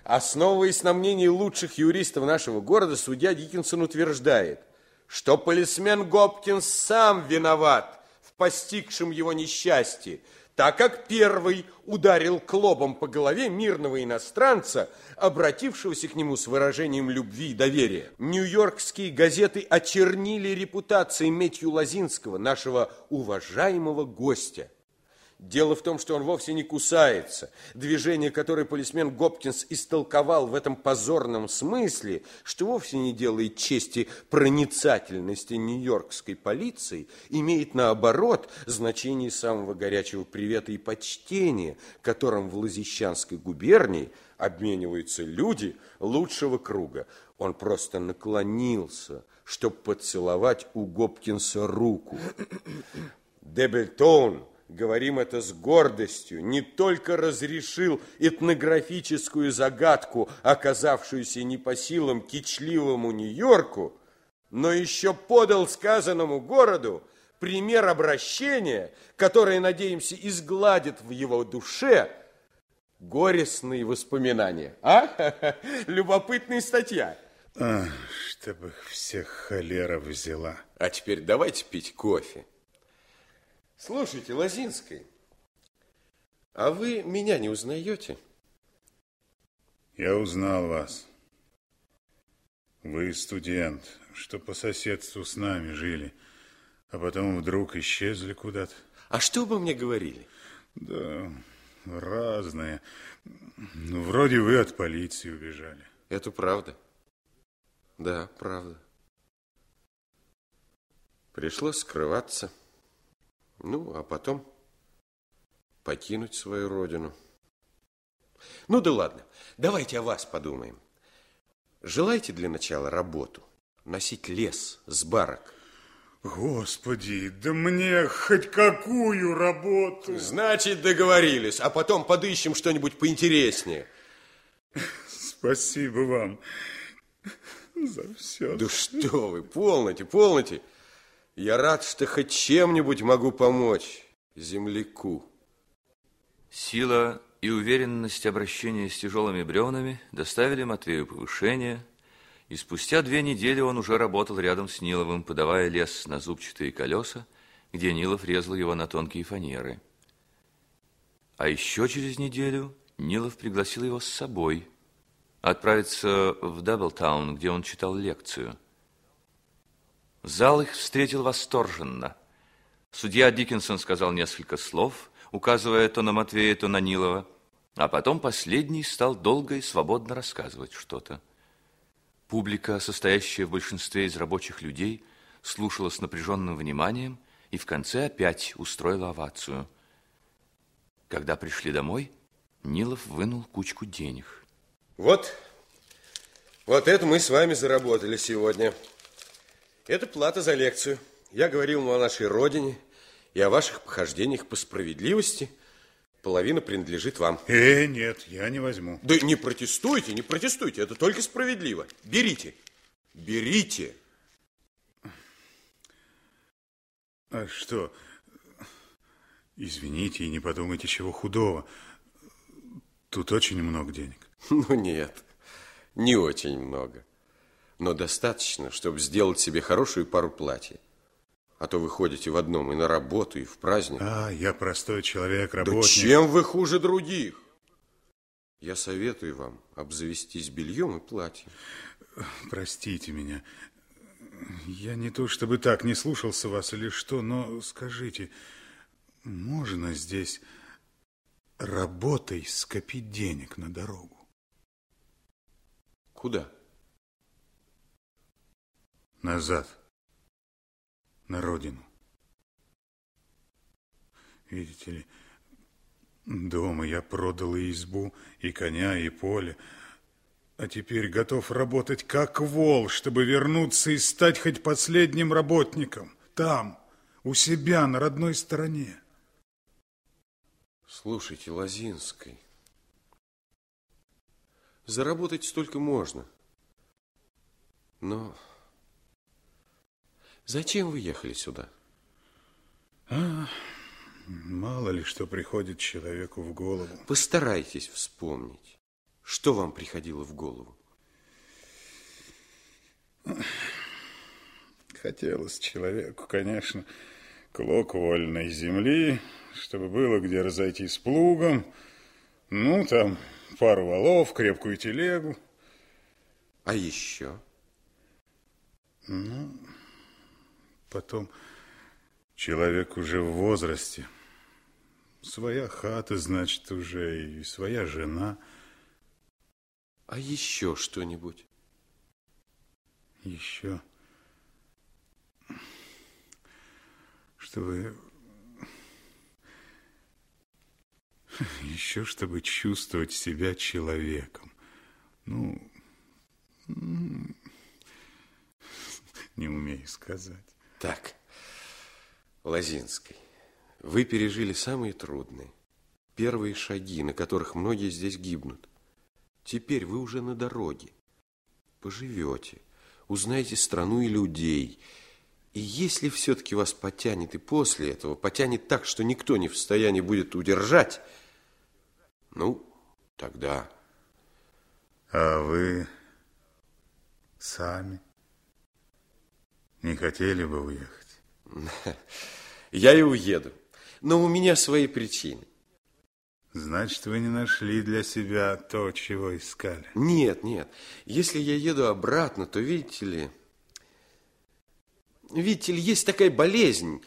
Основываясь на мнении лучших юристов нашего города, судья Диккенсон утверждает, что полисмен Гопкинс сам виноват в постигшем его несчастье, так как первый ударил клобом по голове мирного иностранца, обратившегося к нему с выражением любви и доверия. Нью-Йоркские газеты очернили репутацией Метью Лазинского, нашего уважаемого гостя. Дело в том, что он вовсе не кусается. Движение, которое полисмен Гопкинс истолковал в этом позорном смысле, что вовсе не делает чести проницательности нью-йоркской полиции, имеет, наоборот, значение самого горячего привета и почтения, которым в Лазищанской губернии обмениваются люди лучшего круга. Он просто наклонился, чтобы поцеловать у Гопкинса руку. Дебельтон говорим это с гордостью, не только разрешил этнографическую загадку, оказавшуюся не по силам кичливому Нью-Йорку, но еще подал сказанному городу пример обращения, которое, надеемся, изгладит в его душе горестные воспоминания. А? <laughs> Любопытная статья. А, чтобы их всех холера взяла. А теперь давайте пить кофе. Слушайте, Лозинский, а вы меня не узнаете? Я узнал вас. Вы студент, что по соседству с нами жили, а потом вдруг исчезли куда-то. А что вы мне говорили? Да, разные. Ну, вроде вы от полиции убежали. Это правда. Да, правда. Пришлось скрываться. Ну, а потом покинуть свою родину. Ну да ладно, давайте о вас подумаем. Желаете для начала работу? Носить лес с барок? Господи, да мне хоть какую работу. Значит, договорились, а потом подыщем что-нибудь поинтереснее. Спасибо вам за все. Да что вы, полноте, полноте. Я рад, что хоть чем-нибудь могу помочь земляку. Сила и уверенность обращения с тяжелыми бревнами доставили Матвею повышение, и спустя две недели он уже работал рядом с Ниловым, подавая лес на зубчатые колеса, где Нилов резал его на тонкие фанеры. А еще через неделю Нилов пригласил его с собой отправиться в Даблтаун, где он читал лекцию. Зал их встретил восторженно. Судья Диккенсон сказал несколько слов, указывая то на Матвея, то на Нилова, а потом последний стал долго и свободно рассказывать что-то. Публика, состоящая в большинстве из рабочих людей, слушала с напряженным вниманием и в конце опять устроила овацию. Когда пришли домой, Нилов вынул кучку денег. Вот, вот это мы с вами заработали сегодня. Это плата за лекцию. Я говорил вам о нашей родине и о ваших похождениях по справедливости – Половина принадлежит вам. Э, нет, я не возьму. Да не протестуйте, не протестуйте. Это только справедливо. Берите. Берите. А что? Извините и не подумайте чего худого. Тут очень много денег. Ну нет, не очень много. Но достаточно, чтобы сделать себе хорошую пару платьев. А то вы ходите в одном и на работу, и в праздник. А, я простой человек, работник. Да чем вы хуже других? Я советую вам обзавестись бельем и платьем. Простите меня. Я не то чтобы так не слушался вас или что, но скажите, можно здесь работой скопить денег на дорогу? Куда? Назад на родину. Видите ли, дома я продал и избу, и коня, и поле, а теперь готов работать как вол, чтобы вернуться и стать хоть последним работником. Там, у себя, на родной стороне. Слушайте, Лозинской, заработать столько можно, но... Зачем вы ехали сюда? А, мало ли что приходит человеку в голову. Постарайтесь вспомнить, что вам приходило в голову. Хотелось человеку, конечно, клок вольной земли, чтобы было где разойтись плугом, ну, там, пару валов, крепкую телегу. А еще? Ну, Потом человек уже в возрасте. Своя хата, значит, уже и своя жена. А еще что-нибудь? Еще. Чтобы... Еще чтобы чувствовать себя человеком. Ну, не умею сказать. Так, Лозинской, вы пережили самые трудные, первые шаги, на которых многие здесь гибнут. Теперь вы уже на дороге. Поживете, узнаете страну и людей. И если все-таки вас потянет и после этого, потянет так, что никто не в состоянии будет удержать, ну, тогда... А вы сами не хотели бы уехать? <laughs> Я и уеду, но у меня свои причины. Значит, вы не нашли для себя то, чего искали? Нет, нет. Если я еду обратно, то, видите ли... Видите ли, есть такая болезнь.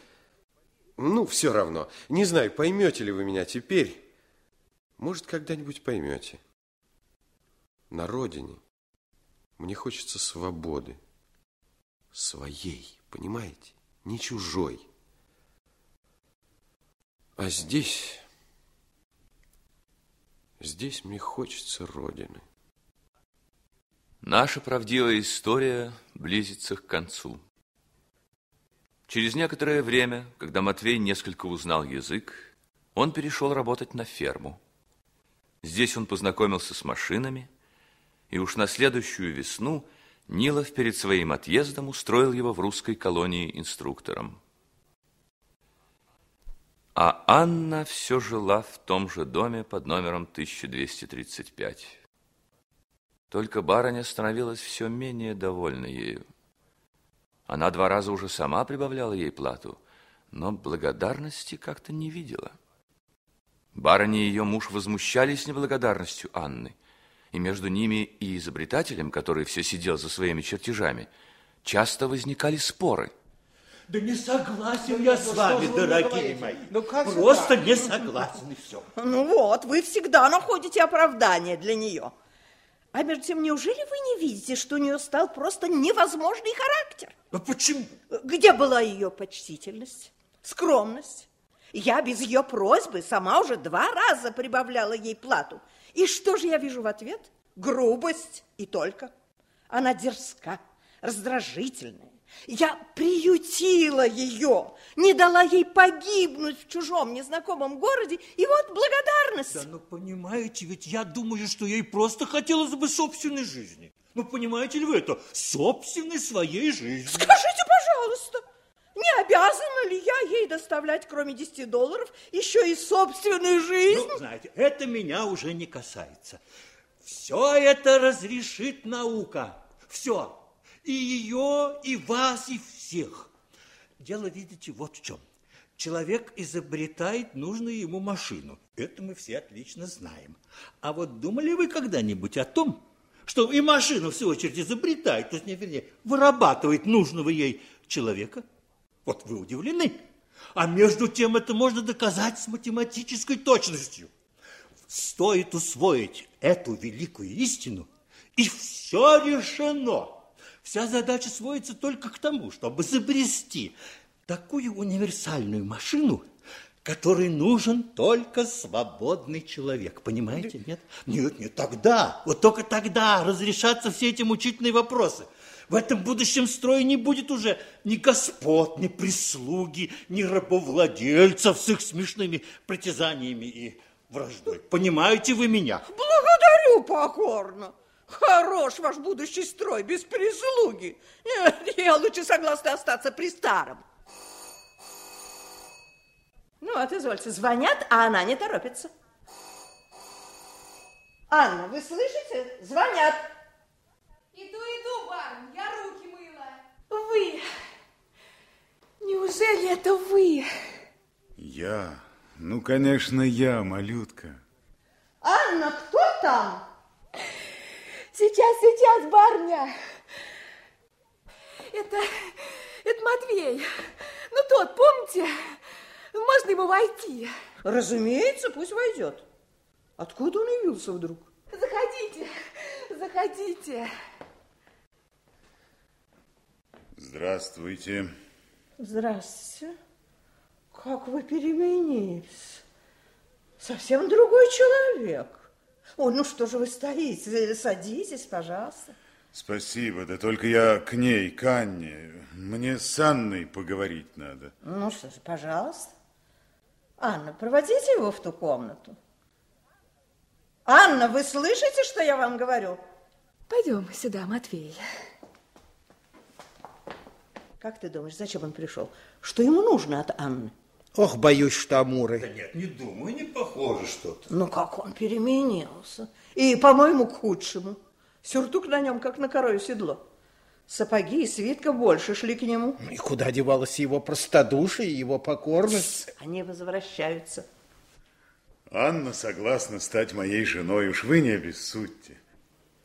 Ну, все равно. Не знаю, поймете ли вы меня теперь. Может, когда-нибудь поймете. На родине мне хочется свободы. Своей, понимаете? Не чужой. А здесь... Здесь мне хочется родины. Наша правдивая история близится к концу. Через некоторое время, когда Матвей несколько узнал язык, он перешел работать на ферму. Здесь он познакомился с машинами, и уж на следующую весну Нилов перед своим отъездом устроил его в русской колонии инструктором. А Анна все жила в том же доме под номером 1235. Только барыня становилась все менее довольна ею. Она два раза уже сама прибавляла ей плату, но благодарности как-то не видела. Барыня и ее муж возмущались неблагодарностью Анны, и между ними и изобретателем, который все сидел за своими чертежами, часто возникали споры – да не согласен я с вами, дорогие мои. Ну, как Просто не согласен и все. Ну вот, вы всегда находите оправдание для нее. А между тем, неужели вы не видите, что у нее стал просто невозможный характер? А почему? Где была ее почтительность, скромность? Я без ее просьбы сама уже два раза прибавляла ей плату. И что же я вижу в ответ? Грубость и только. Она дерзка, раздражительная, я приютила ее, не дала ей погибнуть в чужом незнакомом городе, и вот благодарность. Да, ну понимаете, ведь я думаю, что ей просто хотелось бы собственной жизни. Ну понимаете ли вы это? Собственной своей жизни. Скажите, пожалуйста, не обязана ли я ей доставлять, кроме 10 долларов, еще и собственную жизнь? Ну, знаете, это меня уже не касается. Все это разрешит наука. Все. И ее, и вас, и всех. Дело, видите, вот в чем. Человек изобретает нужную ему машину. Это мы все отлично знаем. А вот думали вы когда-нибудь о том, что и машину, в свою очередь, изобретает, то есть, не, вернее, вырабатывает нужного ей человека? Вот вы удивлены. А между тем это можно доказать с математической точностью. Стоит усвоить эту великую истину, и все решено. Вся задача сводится только к тому, чтобы изобрести такую универсальную машину, которой нужен только свободный человек. Понимаете, нет? Нет, нет, тогда, вот только тогда разрешатся все эти мучительные вопросы. В этом будущем строе не будет уже ни господ, ни прислуги, ни рабовладельцев с их смешными притязаниями и враждой. Понимаете вы меня? Благодарю покорно. Хорош ваш будущий строй, без прислуги. Нет, я лучше согласна остаться при старом. Ну, вот, извольте, звонят, а она не торопится. Анна, вы слышите? Звонят. Иду, иду, барн, я руки мыла. Вы? Неужели это вы? Я? Ну, конечно, я, малютка. Анна, кто там? Сейчас, сейчас, барня. Это, это Матвей. Ну, тот, помните? Можно ему войти? Разумеется, пусть войдет. Откуда он явился вдруг? Заходите, заходите. Здравствуйте. Здравствуйте. Как вы переменились. Совсем другой человек. Ой, ну что же вы стоите? Садитесь, пожалуйста. Спасибо, да только я к ней, к Анне. Мне с Анной поговорить надо. Ну что же, пожалуйста. Анна, проводите его в ту комнату. Анна, вы слышите, что я вам говорю? Пойдем сюда, Матвей. Как ты думаешь, зачем он пришел? Что ему нужно от Анны? Ох, боюсь, что Амуры. Да нет, не думаю, не похоже что-то. Ну, как он переменился. И, по-моему, к худшему. Сюртук на нем, как на корове седло. Сапоги и свитка больше шли к нему. И куда девалась его простодушие и его покорность? Они возвращаются. Анна согласна стать моей женой, уж вы не обессудьте.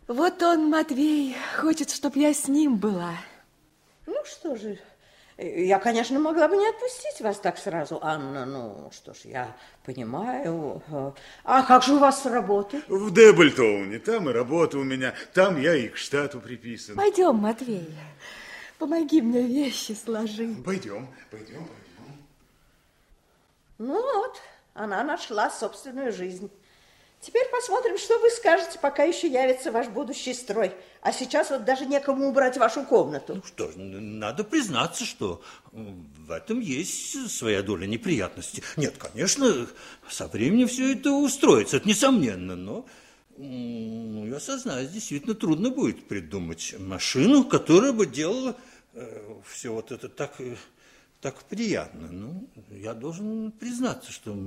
Вот он, Матвей, хочет, чтоб я с ним была. Ну, что же, я, конечно, могла бы не отпустить вас так сразу, Анна. Ну, что ж, я понимаю. А как же у вас работа? В Дебльтоуне. Там и работа у меня. Там я и к штату приписан. Пойдем, Матвей. Помоги мне вещи сложить. Пойдем, пойдем, пойдем. Ну вот, она нашла собственную жизнь. Теперь посмотрим, что вы скажете, пока еще явится ваш будущий строй. А сейчас вот даже некому убрать вашу комнату. Ну что ж, надо признаться, что в этом есть своя доля неприятностей. Нет, конечно, со временем все это устроится, это несомненно, но ну, я сознаюсь, действительно трудно будет придумать машину, которая бы делала э, все вот это так, э, так приятно. Ну, я должен признаться, что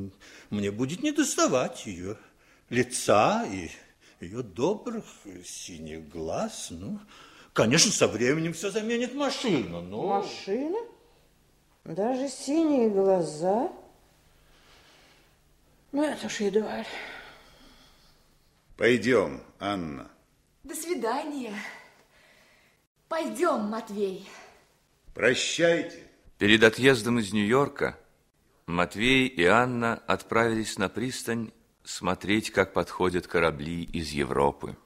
мне будет недоставать ее лица и ее добрых синих глаз. Ну, конечно, со временем все заменит машина, но... Машина? Даже синие глаза? Ну, это ж едва. Пойдем, Анна. До свидания. Пойдем, Матвей. Прощайте. Перед отъездом из Нью-Йорка Матвей и Анна отправились на пристань смотреть, как подходят корабли из Европы.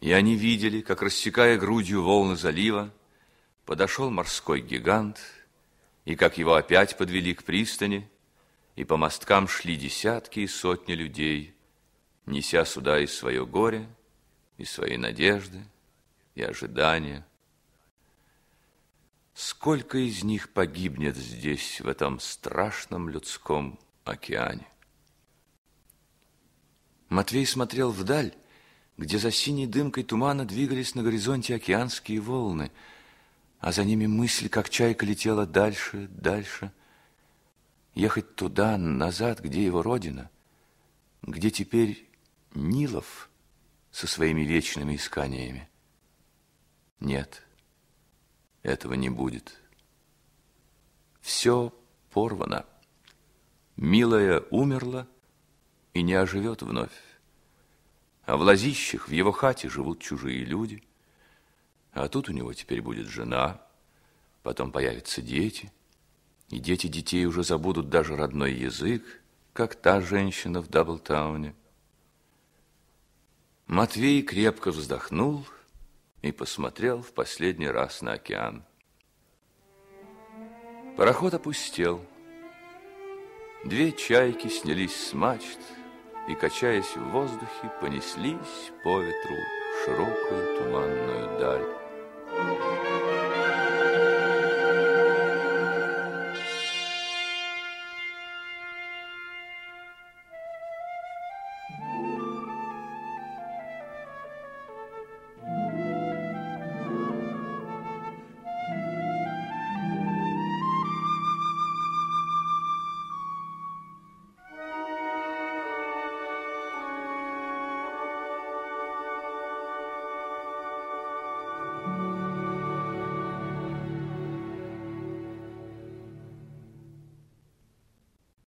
И они видели, как, рассекая грудью волны залива, подошел морской гигант, и как его опять подвели к пристани, и по мосткам шли десятки и сотни людей, неся сюда и свое горе, и свои надежды, и ожидания. Сколько из них погибнет здесь, в этом страшном людском океане? Матвей смотрел вдаль, где за синей дымкой тумана двигались на горизонте океанские волны, а за ними мысль, как чайка летела дальше, дальше. Ехать туда, назад, где его родина, где теперь Нилов со своими вечными исканиями. Нет, этого не будет. Все порвано. Милая умерла, и не оживет вновь. А в лазищах в его хате живут чужие люди, а тут у него теперь будет жена, потом появятся дети, и дети детей уже забудут даже родной язык, как та женщина в Даблтауне. Матвей крепко вздохнул и посмотрел в последний раз на океан. Пароход опустел. Две чайки снялись с мачт, и, качаясь в воздухе, понеслись по ветру широкую туманную даль.